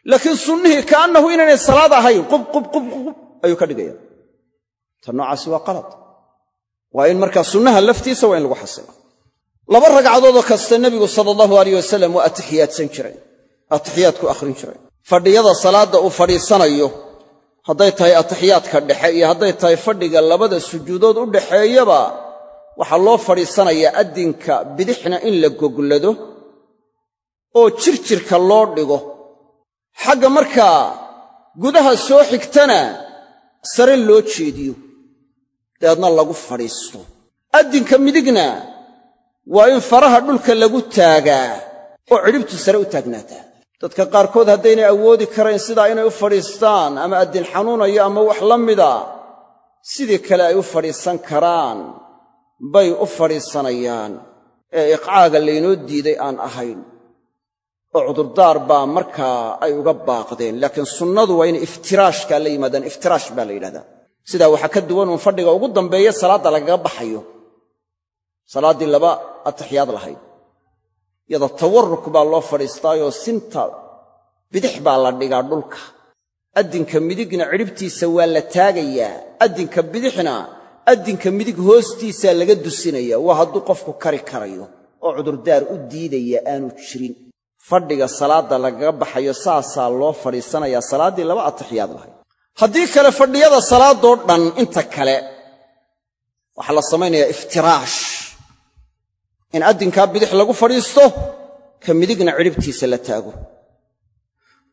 Laakiin sunnihii kaannahu inaynay salaad ahayn qub qub qub qub ayuu ka dhigaya. Ta noocaasi waa qalad. Waa in markaa sunnaha laftiisa waa in lagu xasila laba ragcadoodoo kasta nebigu sala allahu alayh wasalam waa atixiyaadsan jiray atixiyaadku akhrin jiray. Fadhiyada salaadda uu fadhiisanayo hadday tahay atixiyaadka dhexe iyo hadday tahay fadhiga labada sujuudood u dhaxeeyaba waxaa loo fadhiisanayaa addinka bidixna in la goglado oo jirjirka loo dhigo. Xagga markaa gudaha soo xigtana sare loo jeediyo dabeedna lagu fadhiisto. Addinka midigna waa in faraha dhulka lagu taagaa oo cidhibtu sare u taagnaataa. Dadka qaarkood haddaynay awoodi karayn sidaa inay u fadhiistaan ama addin xanuunayo ama wax la mida sidii kale ay u fadhiisan karaan bay u fadhiisanayaan. Ee iqcaaga laynoo diiday aan ahayn oo cudurdaar baa markaa ay uga baaqdeen. Laakiin sunnadu waa inay iftiraashkaa la yimaadaan iftiraash baa la yidhahdaa. Sidaa waxaa ka duwan fadhiga ugu dambeeya salaadda lagaga baxayo salaaddii laba atixiyaad lahayd. Yada tawarruk baa loo fadhiistaayoo sinta bidix baa la dhigaa dhulka. Addinka midigna cidhibtiisa waa la taagayaa. Addinka bidixna addinka midig hoostiisaa laga dusinaya. Waa hadduu qofku kari karayo oo cudurdaar u diidaya aanu jirin. Fadhiga salaadda lagaga baxayo saasaa loo fadhiisanayaa salaaddii laba atixiyaad lahayd. Haddii kale fadhiyada salaadoo dhan inta kale waxaa la samaynayaa iftiraash in addinkaa bidix lagu fadhiisto ka midigna cidhibtiisa la taago.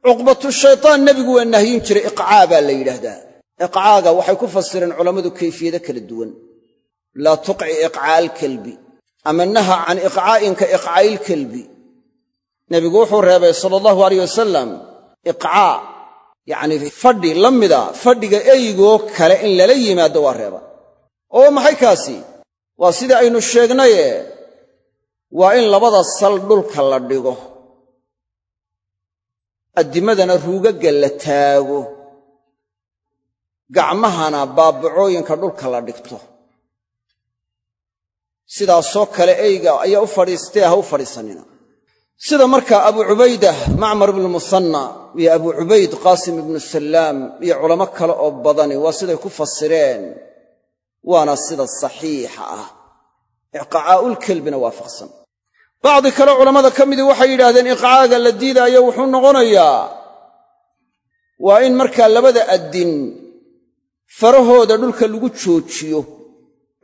Cuqbatu shaytaan nebigu waa nahyin jiray iqcaa baa la yidhaahdaa. Iqcaaga waxay ku fasireen culammadu kayfiyado kala duwan. Laa tuqci iqcaa alkelbi ama naha can iqcaa'in ka iqcaa'ilkelbi nebigu wuxuu reebay sala allahu alayh wasalam iqcaa yacnii fadhi la mida fadhiga eygoo kale in lala yimaado waa reeba. Oo maxay kaasi? Waa sidii aynu sheegnaye waa in labada sal dhulka la dhigo. Addimadana ruugagga la taago. Gacmahana baabacooyinka dhulka la dhigto. Sidaasoo kale eyga ayaa u fadhiistee ha u fadhiisanina. Sida markaa abu cubaydah macmar ibnu musanna iyo abu cubayd qaasim ibnu sallaam iyo culamo kale oo badani waa siday ku fasireen waana sida saxiixa ah. Iqcaa'ulkelbina waafaqsan bacdi kale culammada ka midii waxay yidhaahdeen iqcaaga la diidaayo wuxuu noqonayaa waa in markaa labada addin farahooda dhulka lagu joojiyo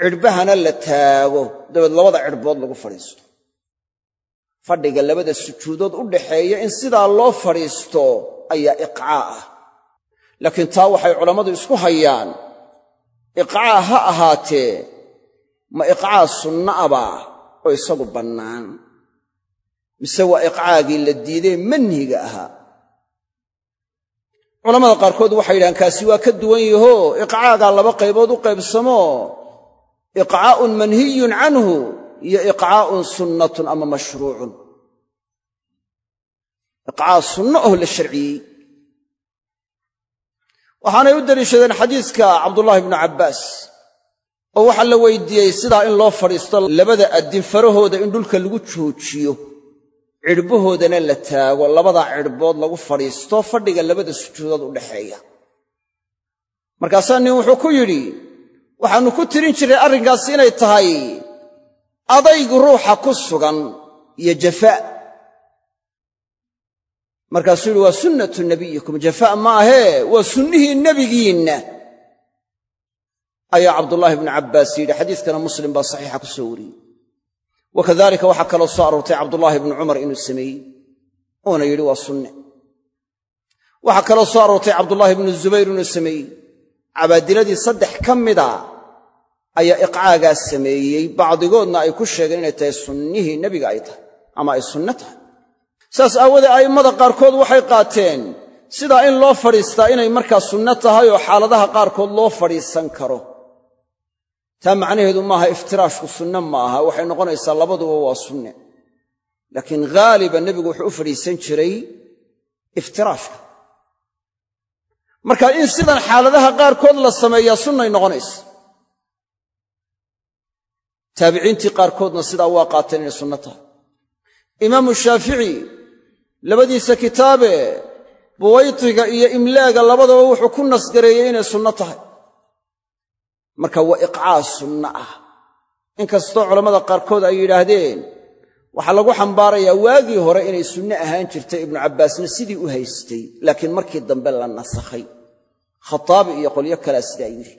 cidhbahana la taago. Dabeed labada cidhbood lagu fadhiisto. Fadhiga labada sujuudood u dhaxeeya in sidaa loo fadhiisto ayaa iqcaa ah. Laakiin taa waxay culammadu isku hayaan iqcaa ha ahaatee ma iqcaa sunna abaa oo isagu bannaan mise waa iqcaagii la diidee manhiga ahaa. Culamada qaarkood waxay yidhahaan kaasi waa ka duwan yaho iqcaagaa laba qaybood u qaybsamo. Iqcaa'un manhiyun canhu iyo iqcaa'un sunnatun ama mashruucun. Iqcaa sunno oo la sharciyey. Waxaanay u deliishadeen xadiiska cabdullaahi bnu cabbaas oo waxaa la weydiiyey sidaa in loo fadhiisto labada addin farahooda in dhulka lagu joojiyo cidhbahoodana la taago labadaa cidhbood lagu fadhiisto fadhiga labada sujuudood u dhaxeeya. Markaasaa nin wuxuu ku yidhi waxaannu ku tirin jirray arrinkaasi inay tahay adaygu ruuxa ku sugan iyo jafaa markaasuu yidhi waa sunnatu nabiyikum jafaa ma ahee waa sunnihii nebigiinna. Ayaa cabdullaahi bnu cabbaas yidhi xadiiskana muslim baa saxiixa ku soo wariyey wa kadalika waxaa kaloo soo aroortay cabdullaahi bnu cumar inuu sameeyey uuna yidhi waa sunne. Waxaa kaloo soo aroortay cabdullaahi bnu zubayr inuu sameeyey. Cabaadiladii saddex ka mida ayaa iqcaagaa sameeyey. Bacdigoodna ay ku sheegeen inay tahay sunnihii nebiga ay tahay ama ay sunno tahay. Saas aawoodee a'immada qaarkood waxay qaateen sidaa in loo fadhiistaa inay markaa sunno tahay oo xaaladaha qaarkood loo fadhiisan karo taa macnaheedu maaha iftiraashku sunne ma aha waxay noqonaysaa labaduba waa sunne. Laakiin haaliban nebigu wuxuu u fadhiisan jiray iftiraashka marka in sidan xaaladaha qaarkood la sameeyaa sunnay noqonaysa. Taabiciintii qaarkoodna sidaa waa qaateen inay sunno tahay. Imaamu shaafici labadiisa kitaabe buwaytiga iyo imlaaga labadaba wuxuu ku nasgareeyey inay sunno tahay marka waa iqcaa sunno ah. Inkastoo culammada qaarkood ay yidhaahdeen waxaa lagu xambaarayaa waagii hore inay sunne ahaan jirtay ibnu cabbaasna sidii u haystay laakiin markii dambe la nasakhay. Khataabi iyo qolyo kalea sidaa yidhi.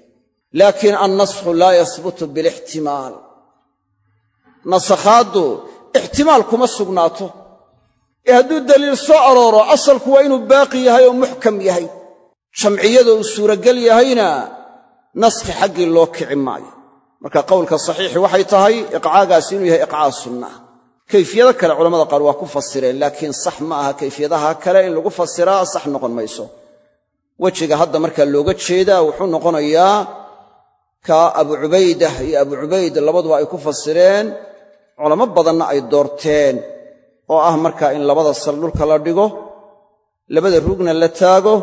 Laakiin annasxu laa yasbutu bilixtimaal. Nasakhaaddu ixtimaal kuma sugnaato. Ee hadduu daliil soo arooro asalku waa inuu baaqi yahay oo muxkam yahay. Jamciyada uu suuragal yahayna naskhi xaggii loo kici maayo. Marka qowlka saxiixi waxay tahay iqcaagaasi inuu yahay iqcaa sunnaa kayfiyado kale culamada qaar waa ku fasireen laakiin sax ma aha kayfiyadaha kale in lagu fasiraa sax noqon mayso. Wejiga hadda markaa looga jeedaa wuxuu noqonayaa ka abu cubaydah iyo abu cubayd labaduba ay ku fasireen culamo badanna ay doorteen oo ah markaa in labada sal dhulka la dhigo labada rugna la taago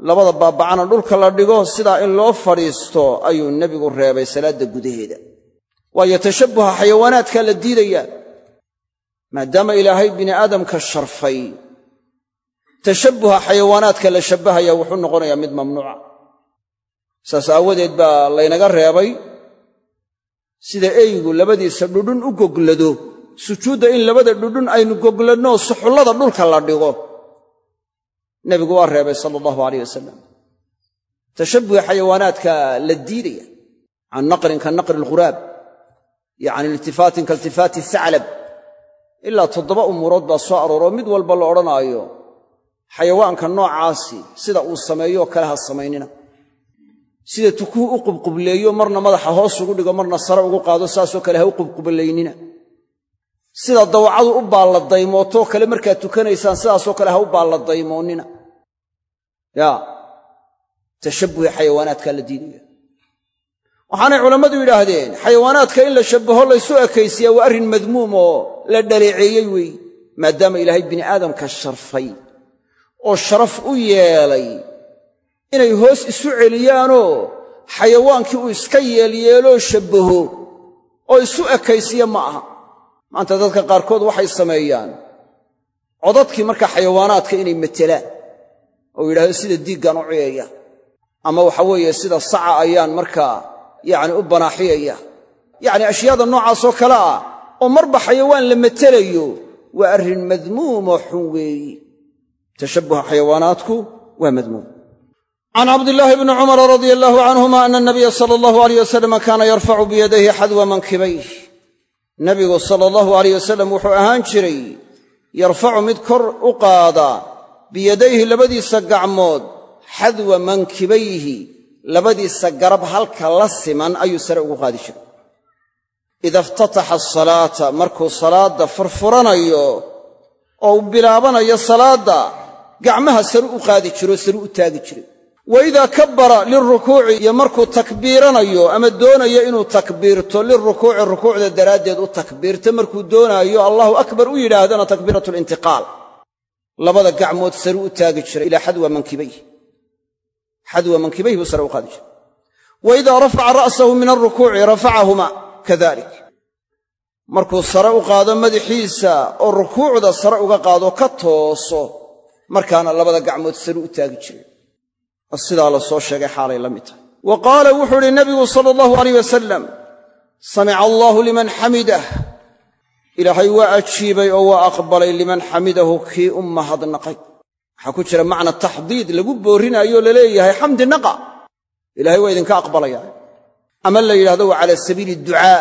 labada baabacana dhulka la dhigo sidaa in loo fadhiisto ayuu nebigu reebay salaadda gudaheeda. Waayo tashabbuha xayawaanaadkaa la diidayaa maadaama ilaahay bini aadamka sharfay. Tashabbuha xayawaanaadka la shabbahaya wuxuu noqonayaa mid mamnuuca. Saas aawadeed baa laynaga reebay sida eygu labadiisa dhudhun u goglado sujuudda in labada dhudhun aynu goglanoo suxullada dhulka la dhigo nebigu waa reebay sala allahu alayh wasalam tashabbuha xayawaanaadka la diidaya can naqrin ka naqri alghuraab iyo can iltifaatin kailtifaati thaclab ilaa toddoba umuurood baa soo arooroo mid walba la odhanaayo xayawaanka noocaasi sida uu sameeyoo kale ha samaynina. Sida tukuhu u qubqubleeyo marna madaxa hoos ugu dhigo marna sare ugu qaado saasoo kale ha u qubqublaynina. Sida dawacadu u baalladaymootoo kale markaad tukanaysaan sidaasoo kale ha u baalladaymoonnina yaa tashabbuhi xayawaanaadkaa la diidaya waxaanay culammadu yidhaahdeen xayawaanaadka in la shabbaho laysu ekaysiyaa waa arrin madmuum oo la dhaleeceeyey weeye maadaama ilaahay bini aadamka sharfay oo sharaf u yeelay inay hoos isu celiyaanoo xayawaankii uu iska yeelyeeloo shabbaho oo isu ekaysiya ma aha. Maanta dadka qaarkood waxay sameeyaan codadkii markaa xayawaanaadka inay matelaan oo yidhahdo sida diiggaan u ciyaya. Ama waxa weeye sida saca ayaan markaa yacni u banaaxiyaya. Yacni ashyaada noocaasoo kale ah oo marba xayawaan la matelayo waa arrin madmuumoo xun weeyi. Tashabbuha xayawaanaadku waa madmuum. Can cabdillaahi bni cumara radia allaahu canhuma ana anabiya sala allahu alayh wasalam kaana yarfacu biyadayhi xadwa mankibayh. Nabigu sala allahu alayh wasalam wuxuu ahaan jiray yarfacu mid kor u biyadayhi labadiisa gacmood xadwa mankibayhi labadiisa garab halka la siman ayuu sare ugu qaadi jiray. Ida iftataxa asalaata markuu salaadda furfuranayo oo uu bilaabanayo salaadda gacmaha saru u qaadi jiroo saru u taagi jiray wa idaa kabbara lilrukuuci iyo markuu takbiiranayo ama doonayo inuu takbiirto lilrukuuci rukuucda daraaddeed u takbiirto. Markuu doonaayo allahu akbar u yidhaahdana takbiiratu lintiqaal labada gacmood saru u taagi jiray ilaa xadwa mankibayh xadwa mankibayh buu sare u qaadi jiray wa idaa rafaca ra'sahu min alrukuuci rafacahuma kadalik. Markuu sare u qaado madaxiisa oo rukuucda sare uga qaado ka tooso markaana labada gacmood saru u taagi jiray oo sidaa la soo sheegay xaalay la mid tahay wa qaala wuxuu idhi nabigu sala allahu alayh wasalam samica allaahu liman xamidah ilaahay waa ajiibay oo waa aqbalay liman xamidahu kii u mahadnaqay. Waxaa ku jira macna taxdiid lagu boorrinaayo la leeyahay xamdi naqa. Ilahay waa idinka aqbalaya. Ama la yidhahdo waa cala sabiili ducaa.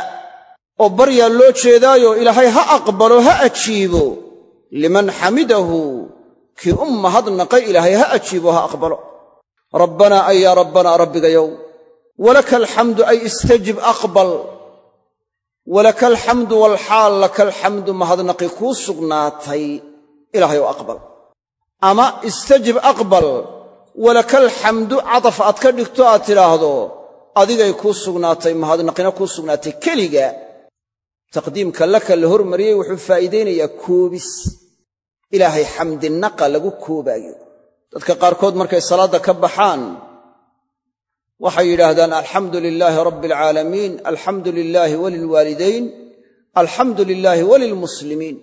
Oo baryaa loo jeedaayo ilaahay ha aqbalo ha ajiibo. Liman xamidahu kii u mahadnaqay ilaahay ha ajiibo ha aqbalo. Rabbanaa ay yaa rabbanaa rabbigayow walaka alxamdu ay istajib aqbal walaka alxamdu walxaal laka alxamdu mahadnaqi kuu sugnaatay ilaahay oo aqbal. Ama istajib aqbal walaka alxamdu cadaf aad ka dhigto aad tidhaahdo adigay kuu sugnaatay mahadnaqina kuu sugnaatay keliga taqdiimka laka la hormariyey wuxuu faa'iidaynayaa koobis. Ilaahay xamdinaqa lagu koobaayo. Dadka qaarkood markay salaadda ka baxaan waxay yidhaahdaan alxamdu lilaahi rabbi alcaalamiin alxamdu lilaahi walilwaalidayn alxamdu lilaahi walilmuslimiin.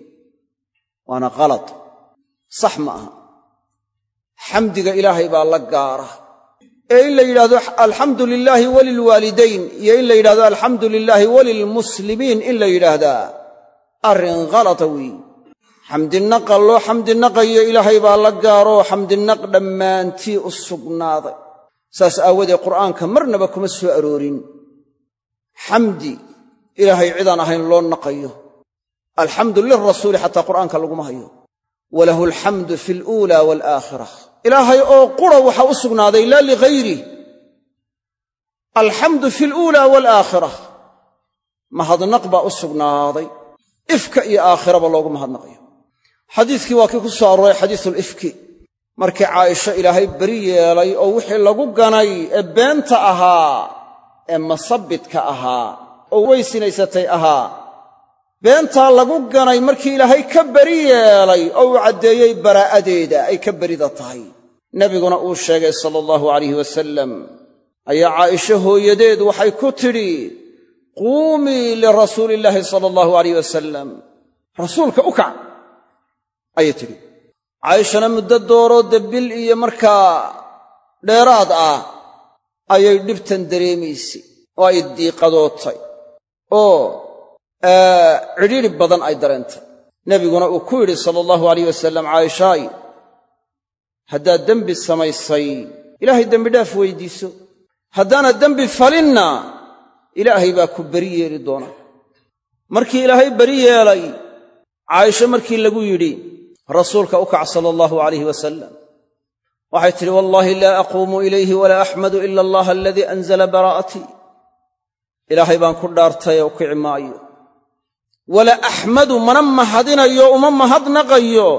Waana kalad sax ma aha. Xamdiga ilaahay baa la gaara. Ee in la yidhahdo alxamdu lilaahi walilwaalidayn iyo in la yidhahdo alxamdu lilaahi walilmuslimiin in la yidhaahdaa arrin khalata weeye xamdinaqa loo xamdinaqayo ilaahay baa la gaaroo xamdinaq dhammaantii u sugnaaday saas aawadee qur'aanka marnaba kuma soo aroorin. Xamdi ilaahay cidaan ahayn loo naqayo. Alxamdu lilrasuuli xataa qur'aanka laguma hayo. Walahu alxamdu fi aluula waalaakhira ilaahay oo qura waxaa u sugnaaday laa ligayrih alxamdu fi aluula waalaakhira mahadnaq baa u sugnaaday. Ifka iyo aakhiraba loogu mahadnaqayo xadiiskii waa kii ku soo arooray xadiisulifki markii caaisho ilaahay beri yeelay oo wixii lagu ganay ee beenta ahaa ee masabidka ahaa oo weysinaysatay ahaa beentaa lagu ganay markii ilaahay ka beri yeelay oo uu caddeeyey baraa'adeeda ay ka berida tahay. Nebiguna uu sheegay sala allahu alayhi wasalam ayaa caaisho hooyadeed waxay ku tidhi quumii lirasuuli illaahi sala allahu alayh wasalam rasuulka u kac ayay tidhi caaishana muddo dooroo debil iyo markaa dheeraad ah ayay dhibtan dareemaysay oo ay diiqadootay oo cidhiidhi badan ay dareentay. Nebiguna uu ku yidhi sala allahu alayh wasalam caaishaay haddaad dembi samaysay ilaahay dembidhaaf weydiiso. Haddaanad dembi falinna ilaahay baa ku beri yeeli doona markii ilaahay beri yeelay caaisho markii lagu yidhi rasuulka u kac sala allahu alayh wasalam waxay tidhi wallaahi laa aquumu ilayhi walaa axmadu ila allaha aladii anzala baraa'atii ilaahay baan ku dhaartay oo kici maayo walaa axmadu mana mahadinayo uma mahadnaqayo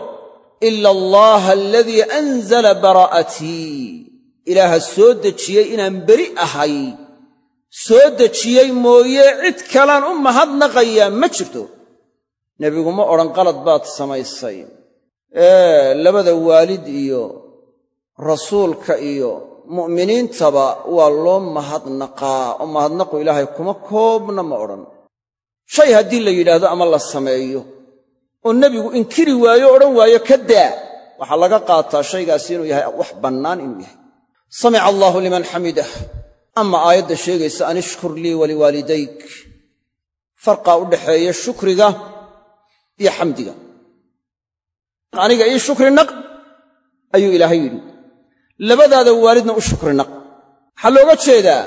ila allaha aladii anzala baraa'atii ilaaha soo dejiyey inaan beri ahay. Soo dejiyey mooye cid kalaan u mahadnaqayaa ma jirto. Nebigu ma odhan qalad baad samaysay labada waalid iyo rasuulka iyo mu'miniintaba waa loo mahadnaqaa oo mahadnaqu ilaahay kuma koobna ma odhan. Shay haddii la yidhaahdo ama la sameeyo oo nebigu inkiri waayo odhan waayo ka daa. Waxaa laga qaataa shaygaasi inuu yahay wax bannaan inuu yahay. Samica allaahu liman xamidah. Ama aayadda sheegaysa an ishkur lii waliwaalidayk farqaa u dhaxeeya shukriga iyo xamdiga aniga ii shukri naq ayuu ilaahay yidhi. Labadaada waalidna u shukri naq. Waxaa looga jeedaa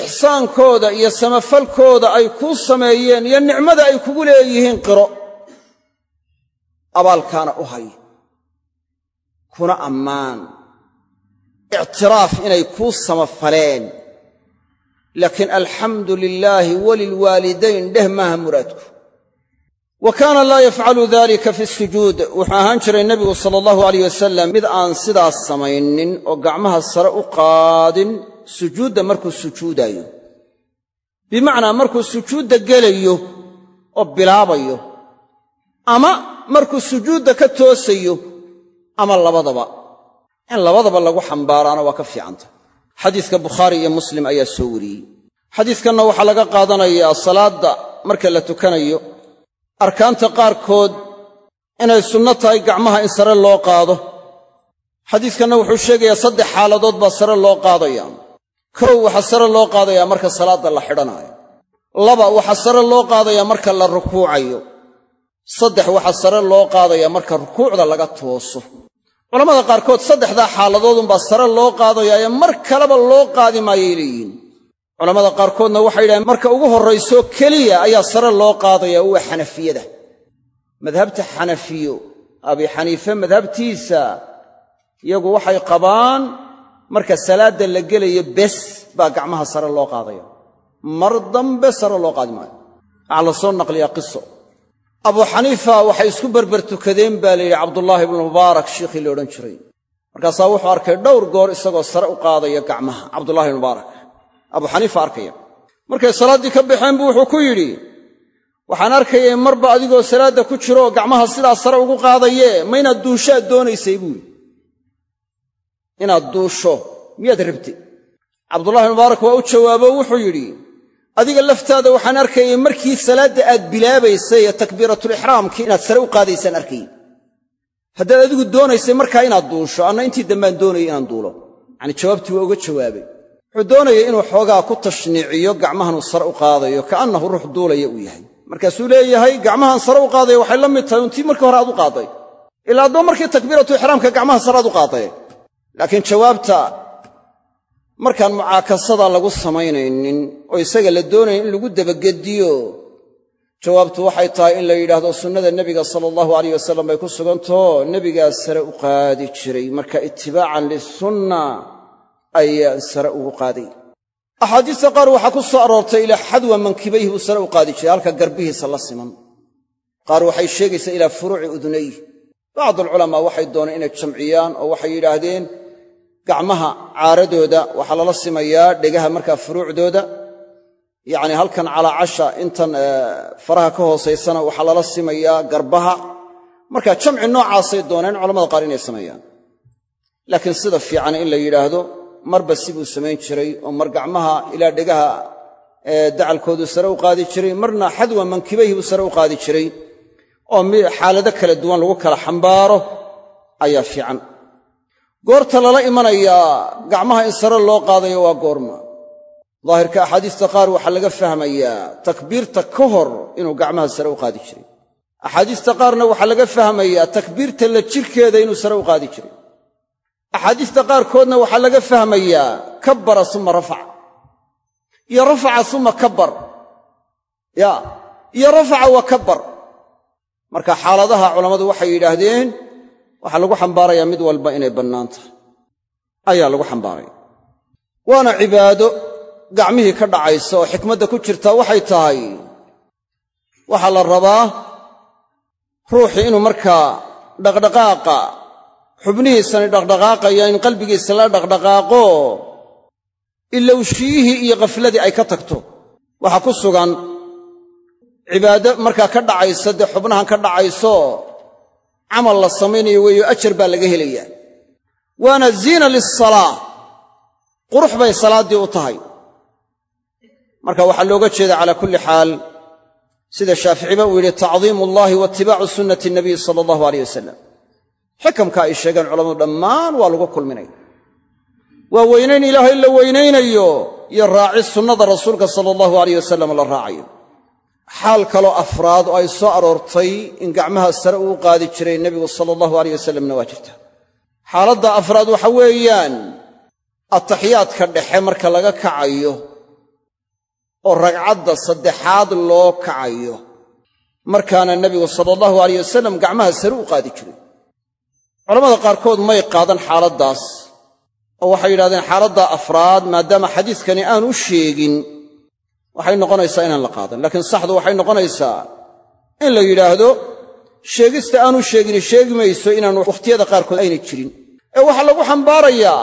ixsaankooda iyo samafalkooda ay kuu sameeyeen iyo nicmada ay kugu leeyihiin qiro. Abaalkaana u hay. Kuna ammaan. Ictiraaf inay kuu samafaleen. Laakiin alxamdu lilaahi walilwaalidayn dheh maaha muraadku wa kaana laa yafcalu dalika fi sujuud. Wuxuu ahaan jiray nebigu sala allahu alayh wasalam mid aan sidaas samaynin oo gacmaha sare u qaadin sujuudda markuu sujuudaayo. Bimacnaa markuu sujuudda gelayo oo bilaabayo ama markuu sujuudda ka toosayo ama labadaba. In labadaba lagu xambaaraana waa ka fiicanta. Xadiiska bukhaari iyo muslim ayaa soo wariyey. Xadiiskanna waxaa laga qaadanayaa salaadda marka la tukanayo arkaanta qaarkood inay sunno tahay gacmaha in sare loo qaado. Xadiiskanna wuxuu sheegayaa saddex xaaladood baa sare loo qaadaya kow waxaa sare loo qaadayaa marka salaadda la xidhanaayo laba waxaa sare loo qaadayaa marka la rukuucayo. Saddex waxaa sare loo qaadayaa marka rukuucda laga tooso. Culamada qaarkood saddexdaa xaaladoodunbaa sare loo qaadayaa ee mar kaleba loo qaadi maayay leeyihiin culammada qaarkoodna waxay yidhahdeen marka ugu horrayso keliya ayaa sare loo qaadaya waa xanafiyada. Madhabta xanafiyo abi xaniife madhabtiisa iyagu waxay qabaan marka salaadda la gelayo bes baa gacmaha sare loo qaadaya mar dambe sare loo qaadi maayo. Waxaa la soo naqliyaa qiso. Abuu xaniifa waxay isku berbertukadeen baa layidhi cabdullaahi ibnu mubaarak shiikhii la odhan jiray. Markaasaa wuxuu arkay dhowr goor isagoo sare u qaadaya gacmaha cabdullahi ibnu mubaarak abuu xaniifa arkaya. Markay salaaddii ka baxeen buu wuxuu ku yidhi waxaan arkayay marba adigoo salaadda ku jiro gacmaha sidaa sare ugu qaadayee ma inaad duushaad doonaysay buu yidhi. Inaad duusho miyaad rabtay? Cabdullahi mubaarak waa u jawaabo wuxuu yidhi adiga laftaada waxaan arkayay markii salaadda aad bilaabaysay ee takbiiratulixraamkii inaad sare u qaadaysaan arkayey haddaad adigu doonaysay markaa inaad duusho anna intii dambaan doonayay inaan duulo. Yacanii jawaabtii waa uga jawaabay wuxuu doonayay inuu xoogaa ku tashniiciyo gacmahanuu sare u qaadayo ka'annahu ruux duulaya uu yahay. Markaasuu leeyahay gacmahan sare u qaadaya waxay la mid tahay untii markii hore aad u qaaday. Ilaa addoo markii takbiiratu ixraamka gacmaha sare aad u qaaday laakiin jawaabta markaan mucaakasada lagu samaynaynin oo isaga la doonaya in lagu dabagediyo jawaabtu waxay tahay in la yidhaahdo sunnada nebiga sala allahu alayh wasalam bay ku sugantaho nebigaa sare u qaadi jiray. Marka itibaacan lisunna ayaa sare ugu qaaday. Axaadiista qaar waxaa ku soo aroortay ilaa xadwa mankibayhi buu sare u qaadi jiray halka garbihiisa la siman. Qaar waxay sheegaysaa ilaa furuuci udunayh bacd alculamaa waxay dooneen inay jamciyaan oo waxay yidhaahdeen gacmaha caaradooda waxaa lala simayaa dhegaha markaa furuucdooda. Yacni halkan calaa casha intan faraha ka hoosaysana waxaa lala simayaa garbaha. Marka jamci noocaasay dooneen culamada qaar inay sameeyaan. Laakiin sida fiican in la yidhaahdo marba sibuu samayn jiray oo mar gacmaha ilaa dhegaha dacalkoodu sare u qaadi jiray marna xadwa mankibayhi buu sare u qaadi jiray oo xaalado kala duwan lagu kala xambaaro ayaa fiican. Goorta lala imanayaa gacmaha in sare loo qaadayo waa goorma. Daahirka axaadiista qaar waxaa laga fahmayaa takbiirta ka hor inuu gacmaha sare u qaadi jiray. Axaadiista qaarna waxaa laga fahmayaa takbiirta la jirkeeda inuu sare u qaadi jiray axaadiista qaarkoodna waxaa laga fahmayaa kabbara suma rafaca iyo rafaca suma kabbar. Ya iyo rafaca wa kabbar. Marka xaaladaha culammadu waxay yidhaahdeen waxaa lagu xambaarayaa mid walba inay bannaan tahay. Ayaa lagu xambaaraya waana cibaado gacmihii ka dhacaysa oo xikmadda ku jirtaa waxay tahay waxaa la rabaa ruuxii inuu markaa dhaqdhaqaaqa xubnihiisani dhaqdhaqaaqaya in qalbigiisa la dhaqdhaqaaqo ilowshiyihii iyo khafladii ay ka tagto. Waxaa ku sugan cibaado markaa ka dhacaysa dee xubnahan ka dhacayso camal la samaynayo weeyo ajar baa laga helayaa. Waana ziina lisalaa qurux bay salaaddii u tahay. Marka waxaa looga jeeda calaa kulli xaal sida shaaficiba uu yidhi tacdiimu allahi wa itibaacu sunnati nabiy sala allahu aleyh wasalam xikamka ay sheegeen culammadu dhammaan waa lagu kulminaya waa weynayn ilaahay la weynaynayo iyo raaci sunnada rasuulka sala allahu aleyh wasalam la raacayo. Xaal kaloo afraad oo ay soo aroortay in gacmaha sare uu qaadi jiray nebigu sala allahu aleyh wasalamna waa jirta. Xaaladda afraad waxa weeyaan ataxiyaadka dhexe marka laga kacayo oo ragcadda saddexaad loo kacayo markaana nebigu sala allahu aleyh wasalam gacmaha sare u qaadi jiray culamada qaarkood may qaadan xaaladdaas oo waxay yidhahdeen xaaladda afraad maadaama xadiiskani aanu sheegin waxay noqonaysaa inaan la qaadan. Laakiin saxdu waxay noqonaysaa in la yidhaahdo sheegista aanu sheegini sheegi mayso inaan wakhtiyada qaarkood aynay jirin. Ee waxaa lagu xambaarayaa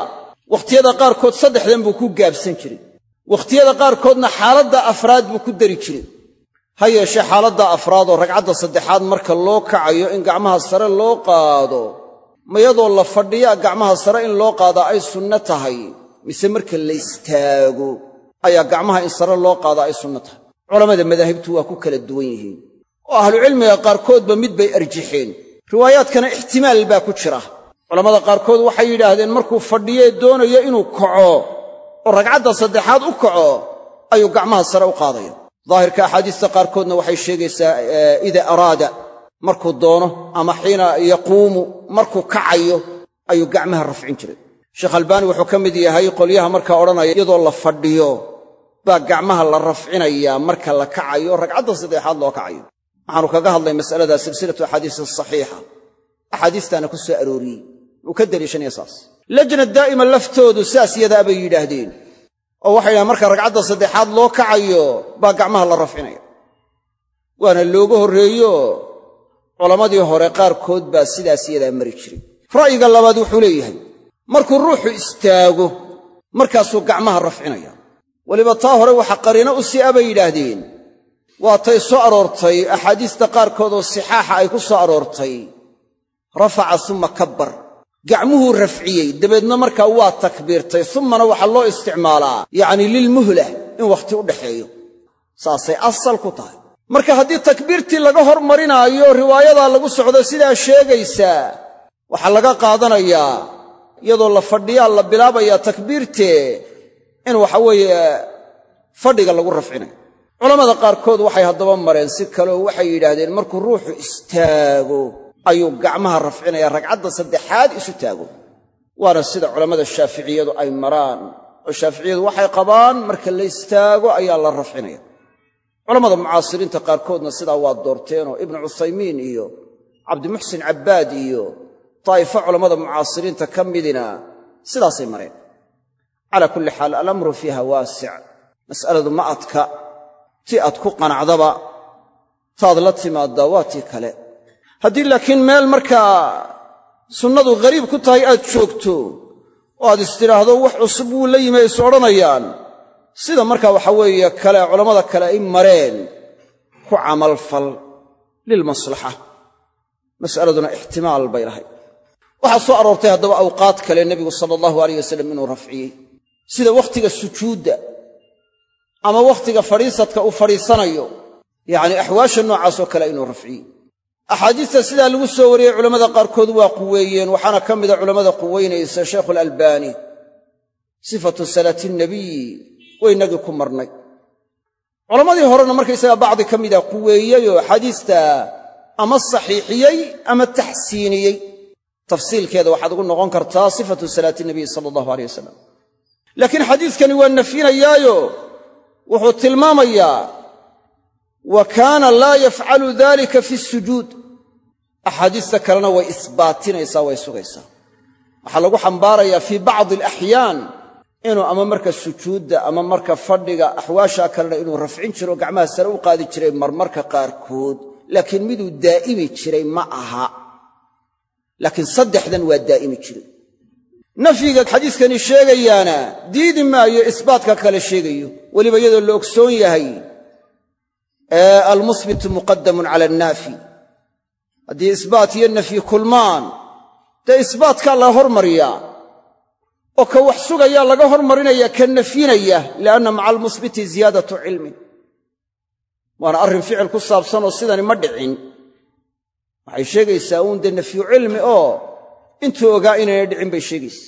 wakhtiyada qaarkood saddexdan buu ku gaabsan jiray. Wakhtiyada qaarkoodna xaaladda afraad buu ku dari jiray. Ha yeeshee xaaladda afraad oo ragcadda saddexaad marka loo kacayo in gacmaha sare loo qaado mayadoo la fadhiyaa gacmaha sare in loo qaadaa ay sunno tahay mise marka la istaago ayaa gacmaha in sare loo qaadaa ay sunno tahay. Culammada madaahibtu waa ku kala duwan yihiin. Oo ahlucilmiga qaarkoodba mid bay arjixeen. Riwaayaadkana ixtimaal baa ku jira. Culammada qaarkood waxay yidhaahdeen markuu fadhiyee doonayo inuu kaco oo ragcadda saddexaad u kaco ayuu gacmaha sare u qaadaya daahirka axaadiista qaarkoodna waxay sheegaysaa ida araada markuu doono ama xiina yaquumu markuu kacayo ayuu gacmaha rafcin jiray. Sheekh albaani wuxuu ka mid yahay qolyaha markaa odhanaya iyadoo la fadhiyo baa gacmaha la rafcinayaa marka la kacayo ragcadda saddexaad loo kacayo. Waxaanu kaga hadlay mas'alada silsilatu axaadiis saxiixa. Axaadiistaana ku soo arooriyey. Uu ka deliishanaya saas. Lajna daa'ima laftoodu saas yadaa bay yidhaahdeen. Oo waxay yidhahdeen marka ragcadda saddexaad loo kacayo baa gacmaha la rafcinaya. Waana looga horreeyo culammadii hore qaarkood baa sidaas yadaa mari jiray. Ra'yiga labaad wuxuu leeyahay markuu ruuxu istaago markaasuu gacmaha rafcinaya. Weliba taa hore waxa qariino u sii a bay yidhaahdeen waatay soo aroortay axaadiista qaarkood oo sixaaxa ay ku soo aroortay. Rafaca summa kabbar. Gacmuhuu rafciyey dabeedna markaa waa takbiirtay summana waxaa loo isticmaalaa yacni lilmuhlah in wakhti u dhaxeeyo. Saasay asal ku tahay marka haddii takbiirtii laga hormarinaayo riwaayadaa lagu socdo sidaa sheegaysaa. Waxaa laga qaadanayaa iyadoo la fadhiyaa la bilaabayaa takbiirtee in waxa weeye fadhiga lagu rafcinayo culammada qaarkood waxay haddaba mareen si kale oo waxay yidhaahdeen markuu ruuxu istaago ayuu gacmaha rafcinaya ragcadda saddexaad isu taago. Waana sida culammada shaaficiyadu ay maraan oo shaaficiyadu waxay qabaan marka la istaago ayaa la rafcinaya culammada mucaasiriinta qaarkoodna sidaa waa doorteenoo ibnu cuthaymiin iyo cabdimuxsin cabbaad iyo daa'ifo culammada mucaasiriinta ka midina sidaasay mareen. Calaa kulli xaal alamru fiiha waasic mas'aladu ma adka ti aad ku qanacdaba taad la timaaddaa waa tii kale. Haddii laakiin meel markaa sunnadu ghariib ku tahay aad joogto oo aad istidhaahdo wax cusub wuu la yimi is odhanayaan sida markaa waxa weeye kale culammada kale ay mareen ku camalfal lilmaslaxa mas'aladuna ixtimaal bay lahayd. Waxaa soo aroortay haddaba awqaad kale nebigu sala allahu alayh wasalam inuu rafciyey. Sida wakhtiga sujuudda ama wakhtiga fadhiisadka uu fadhiisanayo yacni axwaasha noocaasoo kale inuu rafciyey. Axaadiista sidaa lagu soo wariyey culammada qaarkood waa quweeyeen waxaana ka mida culammada quweynaysa sheikhu alalbaani sifatu salaati nabiyi waynagii ku marnay. Culammadii horena markaysaga bacdi ka mida quweeyey oo axaadiista ama saxiixiyey ama taxsiiniyey. Tafsiilkeeda waxaad ugu noqon kartaa sifatu salaati nabiyi sala allahu aleyh wasalam laakiin xadiiskani waa nafyinayaayo wuxuu tilmaamayaa wa kaana laa yafcalu dalika fi sujuud. Axaadiista kalena way isbaatinaysaa way sugaysaa. Waxaa lagu xambaarayaa fii bacdi alaxyaan inuu ama marka sujuudda ama marka fadhiga axwaashaa kalena inuu rafcin jiro gacmaha sare u qaadi jiray marmarka qaarkood laakiin miduu daa'imi jiray ma aha. Laakiin saddexdan waa daa'imi jiray. Nafyiga xadiiskani sheegayaana diidi maayo isbaatka kale sheegayo. Weliba iyadoo la ogsoon yahay almusbitu muqadamun cala annaafi. Haddii isbaat iyo nafyi kulmaan dee isbaatkaa la hormariyaa oo ka wax sugayaa laga hormarinaya ka nafyinaya lianna maca almusbiti ziyaadatu cilmin waana arrin ficil ku saabsanoo sidani ma dhicin. Waxay sheegaysaa uun dee nafyu cilmi oo intuu ogaa inaynay dhicin bay sheegaysa.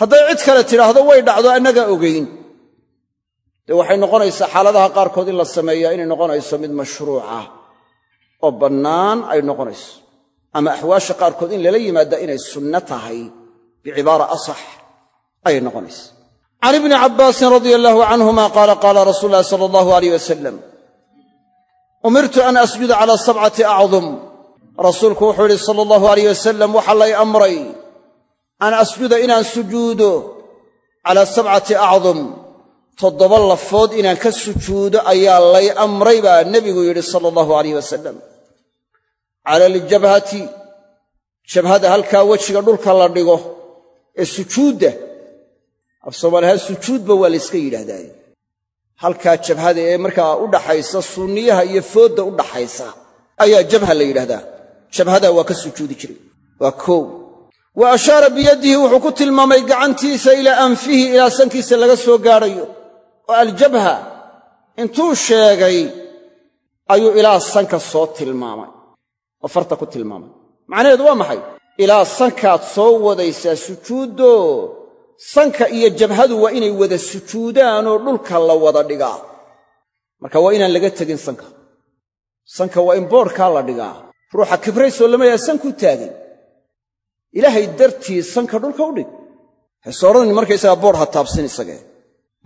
Hadday cid kale tidhaahdo way dhacdo annagaa ogayn dee waxay noqonaysaa xaaladaha qaarkood in la sameeyaa inay noqonayso mid mashruuca oo bannaan ay noqonayso. Ama axwaasha qaarkood in lala yimaada inay sunno tahay bicibaara asax ayay noqonaysa. Can ibni cabbaasin radia allaahu canhuma qaala qaala rasuulu ulahi sala allahu aleyh wasalam umirtu an asjuda cala sabcati acdum. Rasuulku wuxuu yidhi sala allahu alayh wasalam waxaa lay amray an asjuda inaan sujuudo calaa sabcati acdum. Toddoba lafood inaan ka sujuudo ayaa lay amray baa nebigu yidhi sala allahu alayh wasalam cala aljabhati jabhada halkaa wejiga dhulka la dhigo ee sujuudda af soomaalihaan sujuudba waa layska yidhaahdaaye halkaa jabhada ee markaa u dhaxaysa sunniyaha iyo foodda u dhaxaysa ayaa jabha la yidhahdaa jabhadaa waa ka sujuudi jiray. Waa kow wa ashaara biyadihi wuxuu ku tilmaamay gacantiisa ilaa anfihi ilaa sankiisa laga soo gaadhayo. Oo aljabha intuu sheegay ayuu ilaa sanka soo tilmaamay. Oo farta ku tilmaamay. Macnaheedu waa maxay? Ilaa sankaad soo wadaysaa sujuuddo sanka iyo jabhadu waa inay wada sujuudaanoo dhulka la wada dhigaa. Marka waa inaan laga tegin sanka. Sanka waa in boodhkaa la dhigaa. Ruuxa kibraysoo lama yaha sankuu taagay ilaahay dartii sanka dhulka u dhig. Hayse odhanin markaysagaa boodh ha taabsin isagee.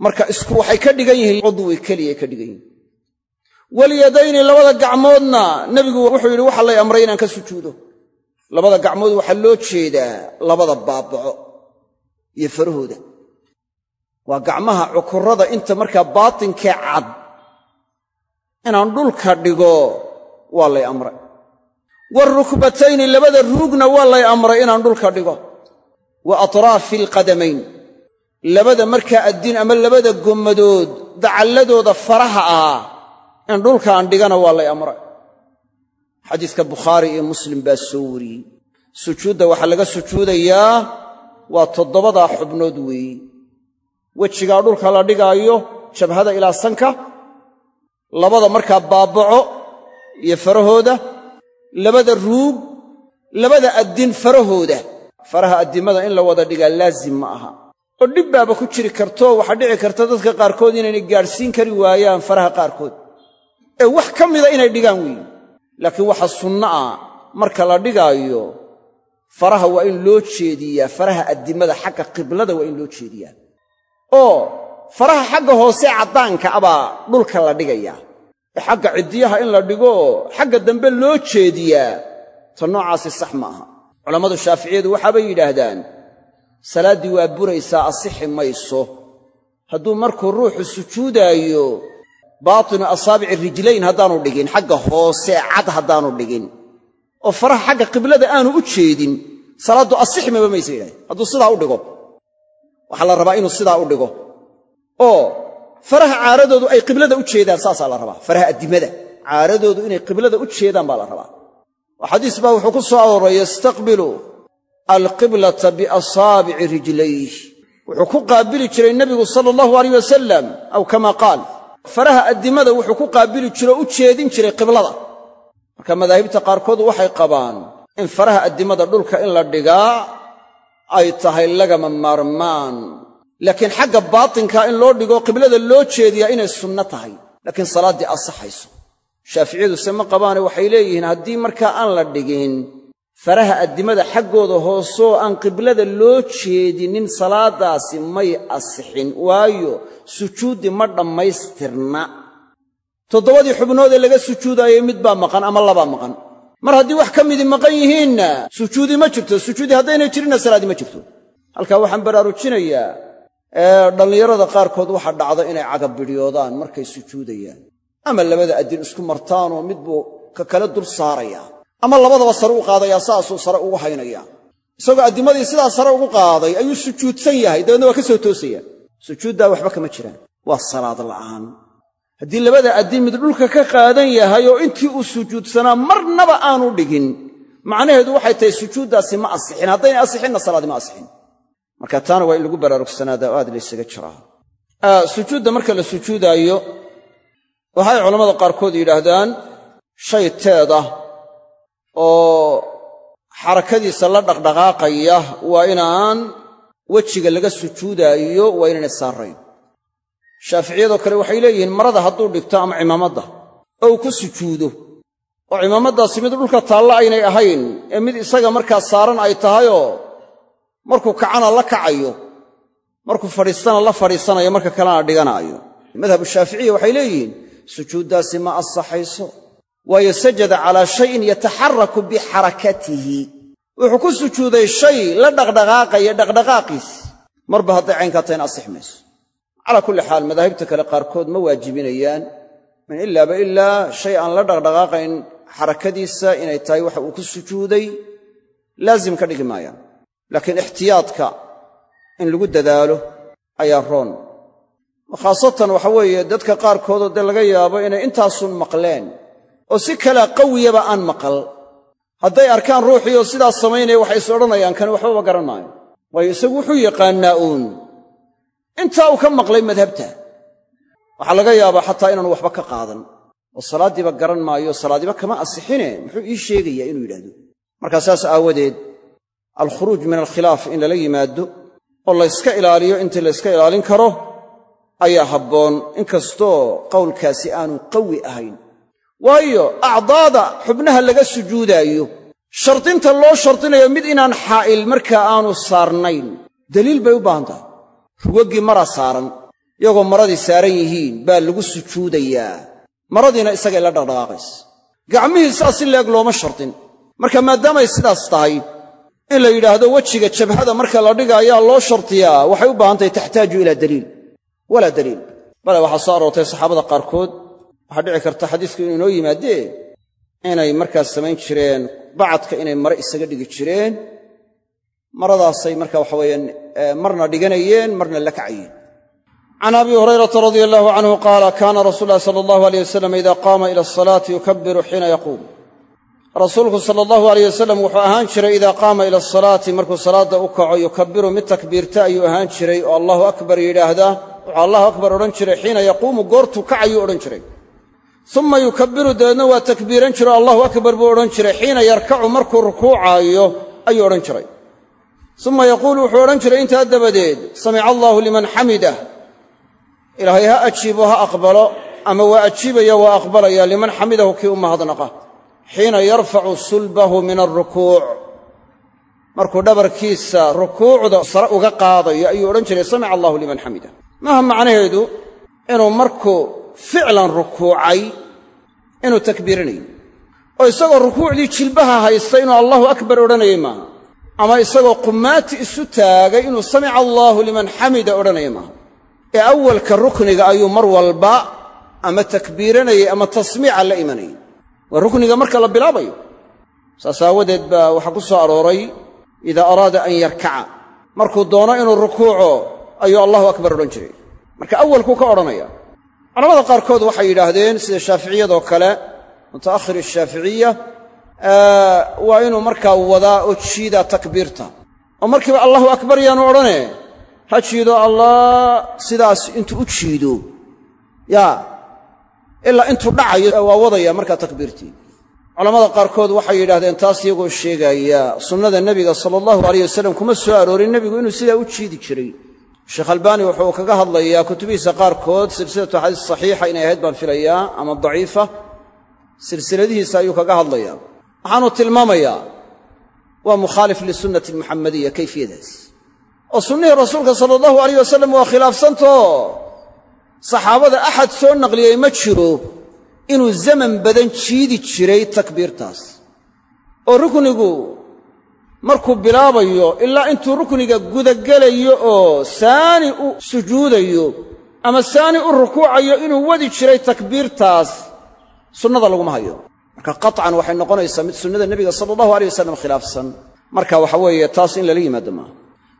Marka isku waxay ka dhigan yihiin cudwi keliyay ka dhigan yihiin. Walyadayni labada gacmoodna nebigu wuxuu yidhi waxaa lay amray inaan ka sujuudo. Labada gacmood waxaa loo jeedaa labada baabaco iyo farahooda. Waa gacmaha cukurada inta markaa baatinkee cad. Inaan dhulka dhigo waa lay amray. Waarukbatayni labada ruugna waa lay amray inaan dhulka dhigo. Wa atraafi alqadamayn labada markaa addin ama labada gommadood dacalladooda faraha ah in dhulkaan dhigana waa lay amray. Xadiiska bukhaari iyo muslim baa soo wariyey. Sujuudda waxaa laga sujuudayaa waa toddobadaa xubnood weeye wejigaa dhulka la dhigaayo jabhada ilaa sanka labada markaa baabaco iyo farahooda labada ruug labada addin farahooda. Faraha addimada in la wada dhigaa laazim ma aha. Oo dhib baaba ku jiri karto waxaa dhici karta dadka qaarkood inaynay gaadhsiin kari waayaan faraha qaarkood. Ee wax ka mida inay dhigaan weeye laakiin waxa sunno ah marka la dhigaayo faraha waa in loo jeediyaa. Faraha addimada xagga qiblada waa in loo jeediyaa. Oo faraha xagga hoose caddaanka abaa dhulka la dhigayaa. Ee xagga ciddiyaha in la dhigo xagga dambe loo jeediyaa. Ta noocaasi sax ma aha. Culammadu shaaficiyadu waxaabay yidhaahdaan salaaddii waa buraysaa asixi mayso. Hadduu markuu ruuxu sujuudaayo baatinu asaabici rijlayn haddaanu dhigin xagga hoose cad haddaanu dhigin oo faraha xagga qiblada aanu u jeedin salaaddu asixi maba maysa yidhahdeen hadduu sidaa u dhigo waxaa la rabaa inuu sidaa u dhigo. Oo faraha caaradoodu ay qiblada u jeedaan saasaa la rabaa. Faraha addimada caaradoodu inay qiblada u jeedaan baa la rabaa. Oo xadiis baa wuxuu ku soo arooray yastaqbilu alqiblata biasaabici rijlayh wuxuu ku qaabili jiray nebigu sala allahu alayh wasalam aw kama qaal. Faraha addimada wuxuu ku qaabili jire oo u jeedin jiray qiblada marka madaahibta qaarkood waxay qabaan in faraha addimada dhulka in la dhigaa ay tahay lagama maarmaan. Laakiin xagga baatinka in loo dhigo qiblada loo jeediyaa inay sunno tahay. Laakiin salaaddii ansaxayso shaaficiyadu se ma qabaane waxay leeyihiin haddii markaa aan la dhigin faraha addimada xaggooda hoosoo aan qiblada loo jeedinin salaaddaasi may asixin. Waayo sujuuddii ma dhammaystirna toddobadii xubnoodee laga sujuudaayey mid baa maqan ama labaa maqan. Mar haddii wax ka midii maqan yihiinna sujuudi ma jirto. Sujuudii haddaynay jirinna salaaddii ma jirto. Halkaa waxaan baraarujinayaa dhallinyarada qaarkood waxaa dhacda inay cagabidhyoodaan markay sujuudayaan. Ama labada addin isku martaanoo mid buu ka kale dul saarayaa ama labadaba sare u qaadayaa saasuu sare ugu haynayaa isagoo addimadii sidaa sare ugu qaaday ayuu sujuudsan yahay dabeedna waa ka soo toosaya. Sujuuddaa waxba kama jiraan. Waa salaad la'aan haddii labada addin mid dhulka ka qaadan yahay oo intii uu sujuudsanaa marnaba aanu dhigin. Macnaheedu waxay tahay sujuuddaasi ma asixin. Haddaynay asixinna salaadi ma asixin. Marka taana waa in lagu baraarugsanaada oo aad laysaga jiraa sujuudda marka la sujuudaayo waxay culammada qaarkood yidhaahdaan shay teeda oo xarakadiisa la dhaqdhaqaaqaya waa inaan wejiga laga sujuudaayo waa inaynay saarayn shaaficiyadoo kale waxay leeyihiin marada hadduu dhigto ama cimaamadda oo uu ku sujuudo oo cimaamaddaasi mid dhulka taalla aynay ahayn ee mid isaga markaa saaran ay tahayoo markuu kacana la kacayo markuu fadhiistana la fadhiisanayo marka kalena dhiganaayo. Madhabu shaaficiya waxay leeyihiin sujuuddaasi ma ansaxayso waayo sajada calaa shayin yataxaraku bixarakatihi. Wuxuu ku sujuuday shay la dhaqdhaqaaqaya dhaqdhaqaaqiis marba hadday caynkaa tahayn asix mayso calaa kulli xaal madaahibta kale qaarkood ma waajibinayaan. Min ilaaba ilaa shay aan la dhaqdhaqaaqayn xarakadiisa inay tahay waxa uu ku sujuuday laazim ka dhigi maayaan. Laakiin ixtiyaadka in lagu dadaalo ayaa roon. Khaasatan waxa weeye dadka qaarkoodoo dee laga yaabo inay intaasun maqleen oo si kalea qawiyaba aan maqal. Hadday arkaan ruuxii oo sidaas samaynaya waxay is odhanayaan kani waxbaba garan maayo. Waayo isagu wuxuu yaqaannaa uun intaa uu ka maqlay madhabta. Waxaa laga yaabaa xataa inaanu waxba ka qaadan. Oo salaaddiiba garan maayo salaadiiba kama asixine. Muxuu ii sheegayaa inuu yidhaahdo. Markaa saas aawadeed alkhuruuj min alkhilaaf in lala yimaado oo layska ilaaliyo intii layska ilaalin karo ayaa habboon. Inkastoo qowlkaasi aanu qawi ahayn. Waayo acdaada xubnaha laga sujuudaayo shardinta loo shardinayo mid inaan xaa'il markaa aanu saarnayn daliil bay u baahan tahay rugaggii maraa saaran iyagoo maradii saaran yihiin baa lagu sujuudayaa. Maradiina isagay la dhaqdhaqaaqaysa gacmihii saas si leeg looma shardin. Marka maadaamay sidaas tahay in la yidhaahdo wejiga jabhada marka la dhiga ayaa loo shartiyaa waxay u baahan tahay taxtaaju ilaa daliil. Walaa daliil. Bale waxaa soo aroortay saxaabada qaarkood. Waxaa dhici karta xadiisku inuu inoo yimaadee inay markaas samayn jireen bacadka inay mare isaga dhigi jireen maradaasay marka waxa weeyaan marna dhiganayeen marna la kacayeen. Can abi hurayrata radia allahu canhu qaala kaana rasuulu ulahi sala allahu aleyh wasalam ida qaama ila asalaati yukabiru xiina yaquum. Rasuulku sala allahu aleyh wasalam wuxuu ahaan jiray idaa qaama ila asalaati markuu salaadda u kaco yukabiru mid takbiirta ayuu ahaan jiray oo allahu akbar yidhaahdaa. Wuxuu allahu akbar odhan jiray xiina yaquumu goortuu kacayuu odhan jiray. Uma yukabiru dabeedna waa takbiiran jiro allahu akbar buu odhan jiray xiina yarkacu markuu rukuucaayo ayuu odhan jiray suma yaquulu wuxuu odhan jiray intaa dabadeed samica allaahu liman xamidah ilaahay ha ajiibo ha aqbalo ama waa ajiibaya waa aqbalaya liman xamidahu kii u mahadnaqa xiina yarfacu sulbahu min alrukuuc markuu dhabarkiisa rukuucda sare uga qaadayo ayuu odhan jiray samica allahu liman xamidah maaha macnaheedu inuu markuu ficlan rukuucay inuu takbiirinayo oo isagoo rukuucdii jilbaha haysta inuu allahu akbar odhanayay maaha ama isagoo qumaati isu taagay inuu samica allaahu liman xamida odhanaya maaha. Ee awalka rukniga ayuu mar walba ama takbiiranayay ama tasmiica la imanayay. Waa rukniga marka la bilaabayo. Saas aawadeed baa waxaa ku soo arooray idaa araada an yarkaca. Markuu doono inuu rukuuco ayuu allahu akbar odhan jiray. Marka awalkuu ka odhanaya culamada qaarkood waxay yidhaahdeen sida shaaficiyadoo kale muta'akhir ashaaficiya waa inuu markaa wadaa oo jiidaa takbiirta. Oo markiiba allahu akbar yaanu odhane ha jiido allah sidaas intuu u jiido. Yaa ilaa intuu dhacayo waa wadaya markaa takbiirtii. Culamada qaarkood waxay yidhahdeen taas iyagoo sheegaya sunnada nebiga sala allahu alayh wasalam kuma soo aroorin nebigu inuu sidaa u jiidi jiray. Sheekh albaani wuxuu kaga hadlayaa kutubihiisa qaarkood silsilatu axaadiis saxiixa inay ahayd baan filayaa ama daciifa. Silsiladihiisa ayuu kaga hadlayaa waxaanuu tilmaamayaa waa mukhaalif lisunnati almuxamadiya kayfiyadaas. oo sunnihii rasuulka sala allahu alayh wasalam waa khilaafsantao saxaabada axad soo naqliyey ma jiro inuu zaman badan jiidi jiray takbiirtaas. oo ruknigu markuu bilaabayo ilaa intuu rukniga gudagelayo oo saani u sujuudayo ama saani u rukuucayo inuu wadi jiray takbiirtaas sunnada laguma hayo marka qaطcan waxay noqonaysaa mid sunnada nebiga sala allahu aleyh wasalam khilaafsan. Marka waxa weeye taas in lala yimaado maaha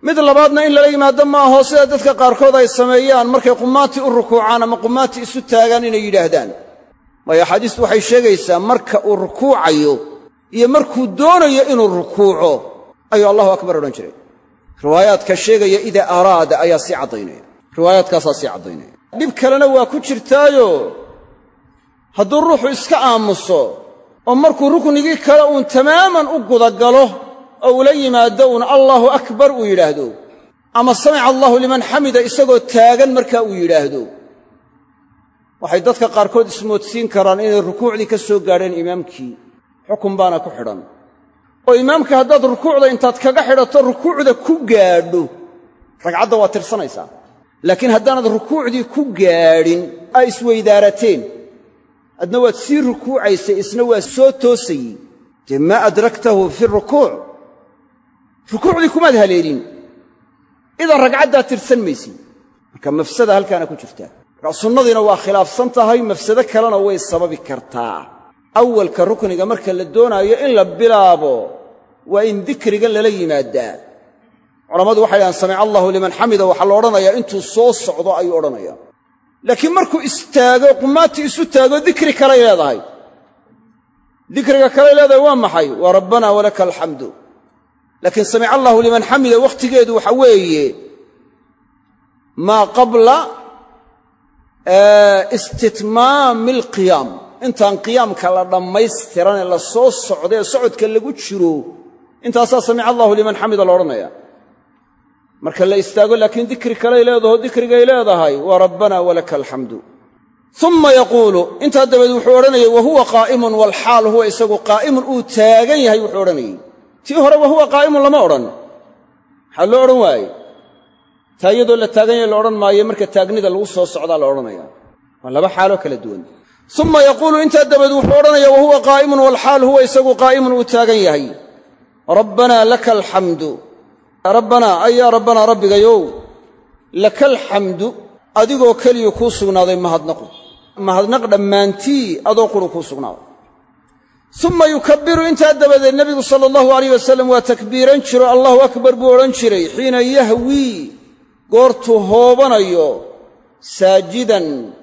mid labaadna in lala yimaado maaho sida dadka qaarkood ay sameeyaan. Markay qumaatii u rukuucaan ama qumaatii isu taagaan inay yidhaahdaan. Waayo axaadiistu waxay sheegaysaa marka uu rukuucayo iyo markuu doonayo inuu rukuuco ayuu allahu akbar odhan jiray. Riwaayaadka sheegaya idaa araada ayaa sii caddaynaya. Riwaayaadkaasaa sii caddaynaya. Dhib kalena waa ku jirtaayo. Hadduu ruuxu iska aamuso oo markuu ruknigii kale uun tamaaman u gudagalo oo ula yimaado uun allaahu akbar uu yidhaahdo ama samica allaahu liman xamida isagoo taagan markaa uu yidhaahdo. Waxay dadka qaarkood ismoodsiin karaan inay rukuucdii ka soo gaadheen imaamkii. Xukun baana ku xidhan. Oo imaamka haddaad rukuucda intaad kaga xidhato rukuucda ku gaadho. Ragcadda waa tirsanaysaa. Laakiin haddaanad rukuucdii ku gaadhin ay isweydaarateen adna waad sii rukuucaysay isna waa soo toosayey dee maa adraktahu fi rukuuc. Rukuucdii kumaad haleelin. Idan ragcaddaa tirsan maysid marka mafsada halkaana ku jirtaa. Marka sunnadiina waa khilaafsan tahay mafsado kalena way sababi kartaa. Awalka rukniga marka la doonaayo in la bilaabo waa in dikrigan lala yimaadaa. Culammadu waxay dhahaan samica allahu liman xamida. Waxaa la odhanayaa intuu soo socdo ayuu odhanayaa laakiin markuu istaago qumaatii isu taago dikri kalay leedahay. Dikriga kalay leedahay waa maxay? Waa rabbanaa walaka alxamdu laakiin samica allahu liman xamida wakhtigeedu waxa weeye maa qabla istitmaami alqiyaam intaan qiyaamka la dhammaystiranee la soo socdaee socodka lagu jiro intaasaa samica allahu liman xamida la odhanaya marka la istaago laakiin dikri kalay leedaho dikrigay leedahay waa rabbanaa walaka alxamdu uma yaquulu intaa dabadeed wuxuu odhanayay wa huwa qaa'imun walxaal huwa isagu qaa'imun uu taagan yahay wuxuu odhanayey tii hore wa huwa qaa'imun lama odhan. Maxaa loo odhan waaye taa iyadoo la taagan yahay la odhan maayo marka taagnida lagu soo socdaa la odhanaya. Waa laba xaaloo kala duwan. Uma yaquulu intaa dabadeed wuxuu odhanaya wa huwa qaa'imun walxaal huwa isagu qaa'imun uu taagan yahay. Rabbanaa laka alxamdu rabbanaa ay yaa rabbanaa rabbigayow laka alxamdu adigoo keliyu kuu sugnaaday mahadnaqu mahadnaq dhammaantii adoo quru kuu sugnaaday. Uma yukabbiru intaa dabadeed nebigu sala allahu alayh wasalam waa takbiiran jiro allahu akbar buu odhan jiray xiina yahwii goortuu hoobanayo saajidan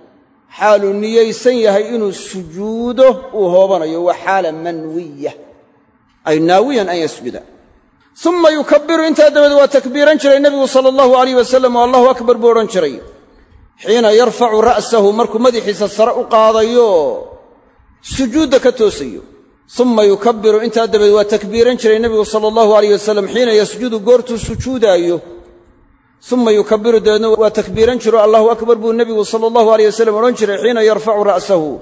xaaluu niyaysan yahay inuu sujuudo uu hoobanayo waa xaala manwiya ay naawiyan an yasjuda uma yukabbiru intaa dabadeed waa takbiiran jiray nebigu sala allahu alayh wasalam oo allahu akbar buu odhan jiray xiina yarfacu ra'sahu markuu madaxiisa sare u qaadayo sujuudda ka toosayo uma yukabiru intaa dabadeed waa takbiiran jiray nebigu sala allahu alayh wasalam xiina yasjudu goortuu sujuudaayo uma yukabiru dabeedna waa takbiiran jiro allahu akbar buu nebigu sala allahu aleyh wasalam odhan jiray xiina yarfacu ra'sahu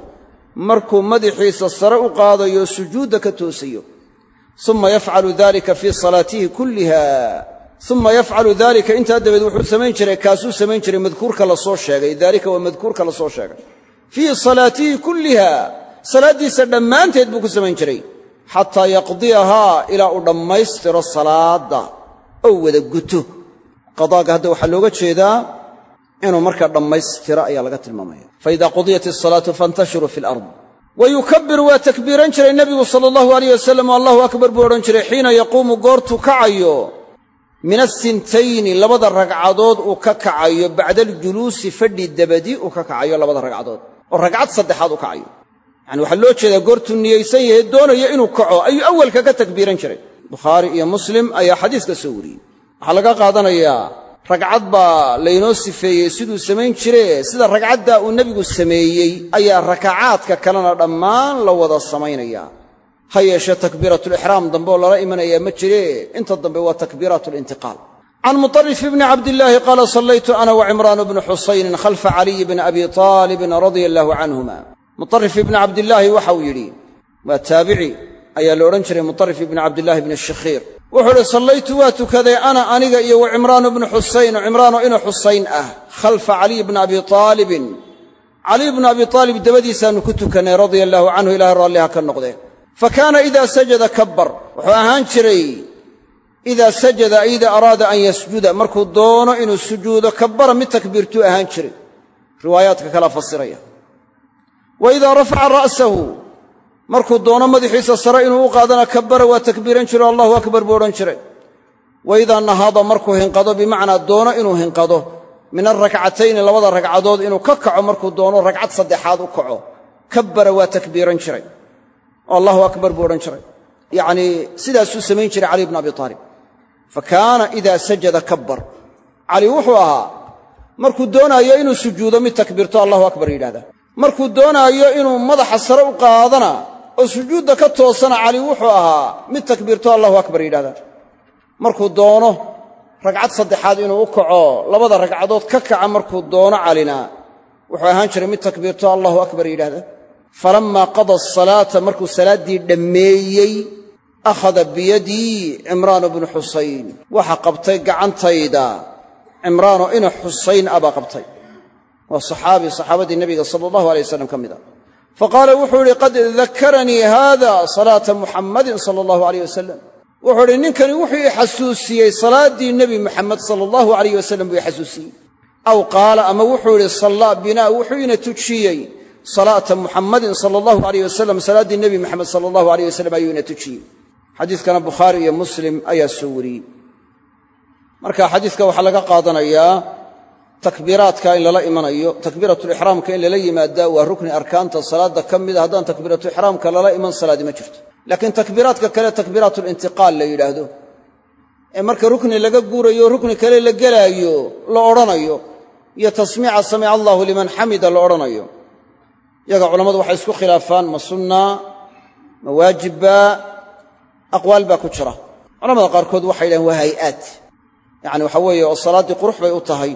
markuu madaxiisa sare u qaadayo sujuudda ka toosayo uma yafcalu dalika fii salaatihi kulliha uma yafcalu dalika intaa dabadeed wuxuu samayn jiray kaasuu samayn jiray madkuurka la soo sheegay daalika waa madkuurka la soo sheegay fii salaatihi kulliha salaaddiisa dhammaanteed buu ku samayn jiray xataa yaqdiyahaa ilaa uu dhammaystiro salaadda oo wada guto qadaaga hadda waxaa looga jeedaa inuu markaa dhammaystiro ayaa laga tilmaamaya faida qudiyat isalaatu faintashiruu fi lard wa yukabiru waa takbiiran jiray nebigu sala allahu alayh wasalam allahu akbar buu odhan jiray xiina yaquumu goortuu kacayo min asintayni labada ragcadood uu ka kacayo bacda aljuluusi fadhi dabadi uu ka kacayo labada ragcadood oo ragcad saddexaad u kacayo yacani waxaa loo jeedaa goortuu niyaysan yahay doonayo inuu kaco ayuu awalka ka takbiiran jiray bukhaari iyo muslim ayaa xadiiska soo wariyey waxaa laga qaadanayaa ragcad baa laynoo sifeeyey siduu samayn jire sida ragcaddaa uu nebigu sameeyey ayaa rakacaadka kalena dhammaan la wada samaynayaa ha yeeshee takbiiratulixraam dambe oo lala imanayaa ma jire inta dambe waa takbiiraat lintiqaal can mutarif bni cabdillaahi qaala sallaytu ana wa cimraanu bnu xusaynin khalfa caliyi bni abi aalibin radia allaahu canhuma. Mutarif ibni cabdillaahi waxau yidhi waa taabici ayaa la odhan jiray mutarif ibni cabdillaahi bni shakhiir wuxuu uhi sallaytu waa tukaday ana aniga iyo wa cimraanu bnu xusayn. Oo cimraanoo inu xusayn ah khalfa caliy bni abi aalibin caliy bnu abi aalib dabadiisaannu ku tukannay radia allaahu canhu ilahay raalliha ka noqdee fa kaana idaa sajada kabbar. Wuxuu ahaan jiray idaa sajada ay idaa araada an yasjuda. Markuu doono inuu sujuudo kabbara mid takbiirtuu ahaan jiray. Riwaayaadka kalaa fasiraya. Wa idaa rafaca ra'sahu markuu doono madaxiisa sare inuu u qaadana kabbara waa takbiiran jiro allahu akbar buu odhan jiray. Wa idaa nahada markuu hinqado bimacnaa doono inuu hinqado. Min alrakcatayni labada ragcadood inuu ka kaco markuu doono ragcad saddexaad u kaco. Kabbara waa takbiiran jiray. Oo allahu akbar buu odhan jiray. Yacnii sidaasuu samayn jiray cali bnu abi aalib fa kaana idaa sajada kabbar. Cali wuxuu ahaa markuu doonaayo inuu sujuudo mid takbiirto allahu akbar yidhahdaa markuu doonaayo inuu madaxa sare u qaadana oo sujuudda ka toosana cali wuxuu ahaa mid takbiirto allahu akbar yidhahdaa markuu doono ragcad saddexaad inuu u kaco labada ragcadood ka kaca markuu doono calina wuxuu ahaan jiray mid takbiirto allahu akbar yidhahda. Falammaa qada asalaata markuu salaaddii dhammeeyey akhada biyadii cimraanu bnu xusayn. Waxa qabtay gacantayda cimraanoo ina xusayn ah baa qabtay. Waa saxaabi saxaabadii nebiga sala allahu alay wasalam ka mid ah fa qaala wuxuu idhi qad dakaranii haada salaata muxammadin sala allahu alayh wasalam wuxuu idhi ninkani wuxuu ii xasuusiyey salaaddii nebi muxamed sala allahu alayh wasalam buu ii xasuusiyey. Aw qaala ama wuxuu idhi sallaa binaa wuxuu ina tujiyey salaata muxammadin sala allahu alayh wasalam salaaddii nebi moxamed sala allahu alayh wasalam ayuu ina tujiyey. Xadiiskana bukhaari iyo muslim ayaa soo wariyey. Marka xadiiska waxaa laga qaadanayaa takbiiraadka in lala imanayo takbiiratulixraamka in lala yimaadaa waa rukni arkaanta salaadda ka mida haddaan takbiiratuixraamka lala iman salaadi ma jirto. Laakiin takbiiraadka kale takbiiraatulintiqaal la yidhaahdo. Ee marka rukni laga guurayo rukni kale la gelaayo la odhanayo iyo tasmiica samica allahu liman xamida la odhanayo. Yaga culammadu waxay isku khilaafaan ma sunna ma waajibba aqwaal baa ku jira. Culamada qaarkood waxay yidhahen waa hay'aad. Yacni waxa weeye oo salaaddii qurux bay u tahay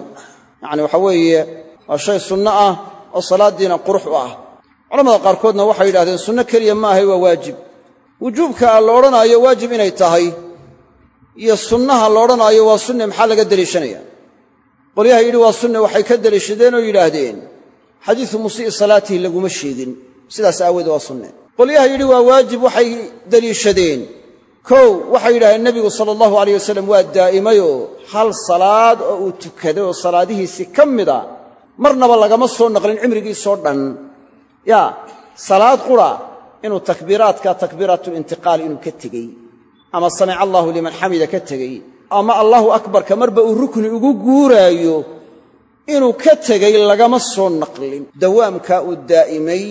yacni waxa weeye waa shay sunno ah oo salaaddiina qurux u ah. Culamada qaarkoodna waxay yidhahdeen sunno keliya ma ahay waa waajib. Wujuubka la odhanaayo waajib inay tahay iyo sunnaha la odhanaayo waa sunne maxaa laga deliishanaya? Qolyaha yidhi waa sunne. Waxay ka deliishadeen oo yidhaahdeen xadiisu musii'i salaatihi laguma sheegin. Sidaas aawoodee waa sunne. Qolyaha yidhi waa waajib. Waxay deliishadeen kow waxay yidhahdeen nebigu sala allahu alayh wasalam waa daa'imayoo hal salaad oo uu tukaday oo salaadihiisii ka mida marnaba lagama soo naqlin cimrigiisoo dhan. Yaa salaad qura inuu takbiiraadka takbiiratulintiqaal inuu ka tegey ama samica allaahu liman xamida ka tegey ama allahu akbarka marba uu rukni ugu guuraayo inuu ka tegey lagama soo naqlin. Dawaamkaa uu daa'imay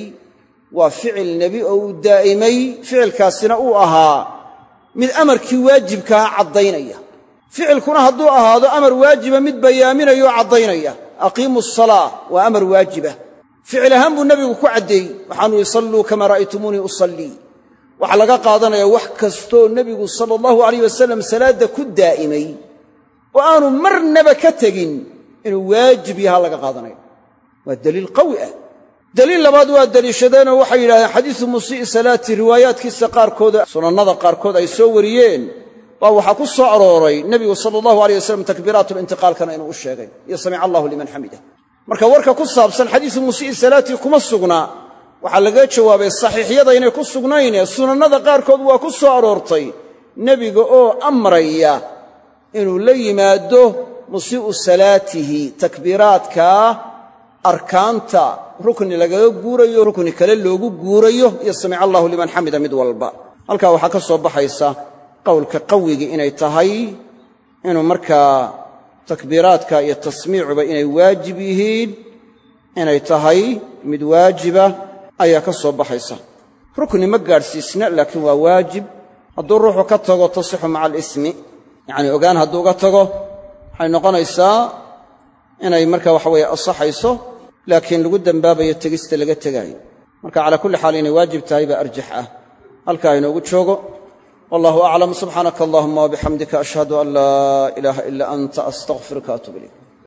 waa ficil nebi oo uu daa'imay ficilkaasina uu ahaa mid amarkii waajibkaa caddaynaya. Ficilkuna hadduu ahaado amar waajiba mid bayaaminaya oo caddaynaya. Aqiimu asalaa waa amar waajiba. Ficil ahaan buu nebigu ku caddeeyey. Waxaanu yusalluu kamaa ra'aytumuunii usallii. Waxaa laga qaadanaya wax kastoo nebigu sala allahu alayh wasalam salaadda ku daa'imay. Oo aanu marnaba ka tegin inuu waajib yaha laga qaadanaya waa daliil qawi ah daliil labaad waa deliishadeenoo waxay yidhahdeen xadiisu musii'i salaati riwaayaadkiisa qaarkooda sunannada qaarkood ay soo wariyeen baa waxaa ku soo arooray nebigu sala allahu aleyh wasalam takbiiraatulintiqaalkana inuu u sheegay iyo samica allahu liman xamida marka warka ku saabsan xadiisu musii'i salaatii kuma sugnaa waxaa laga jawaabay saxiixyada inay ku sugnayne sunannada qaarkood waa ku soo aroortay nebiga oo amraya inuu la yimaado musii'u salaatihi takbiiraadkaa arkaanta rukni lagaga guurayo rukni kale loogu guurayo iyo samica allahu liman xamida mid walba. Halkaa waxaa ka soo baxaysa qowlka qawigii inay tahay inuu markaa takbiiraadka iyo tasmiicuba inay waajib yihiin inay tahay mid waajiba ayaa ka soo baxaysa. Rukni ma gaadhsiisna laakiin waa waajib. Hadduu ruuxu ka tago tasixu maca alismi. Yacnii ogaan hadduu uga tago waxay noqonaysaa inay marka waxa weeye asaxayso laakiin lagu dembaabayo tegista laga tegaayo marka calaa kulli xaal inay waajib tahay baa arjax ah. Halkaa inoogu joogo. Wallahu aclam subxaanaka allahuma wabixamdika ashhadu an laa ilaaha ila anta astaqfiruka atuub ilayk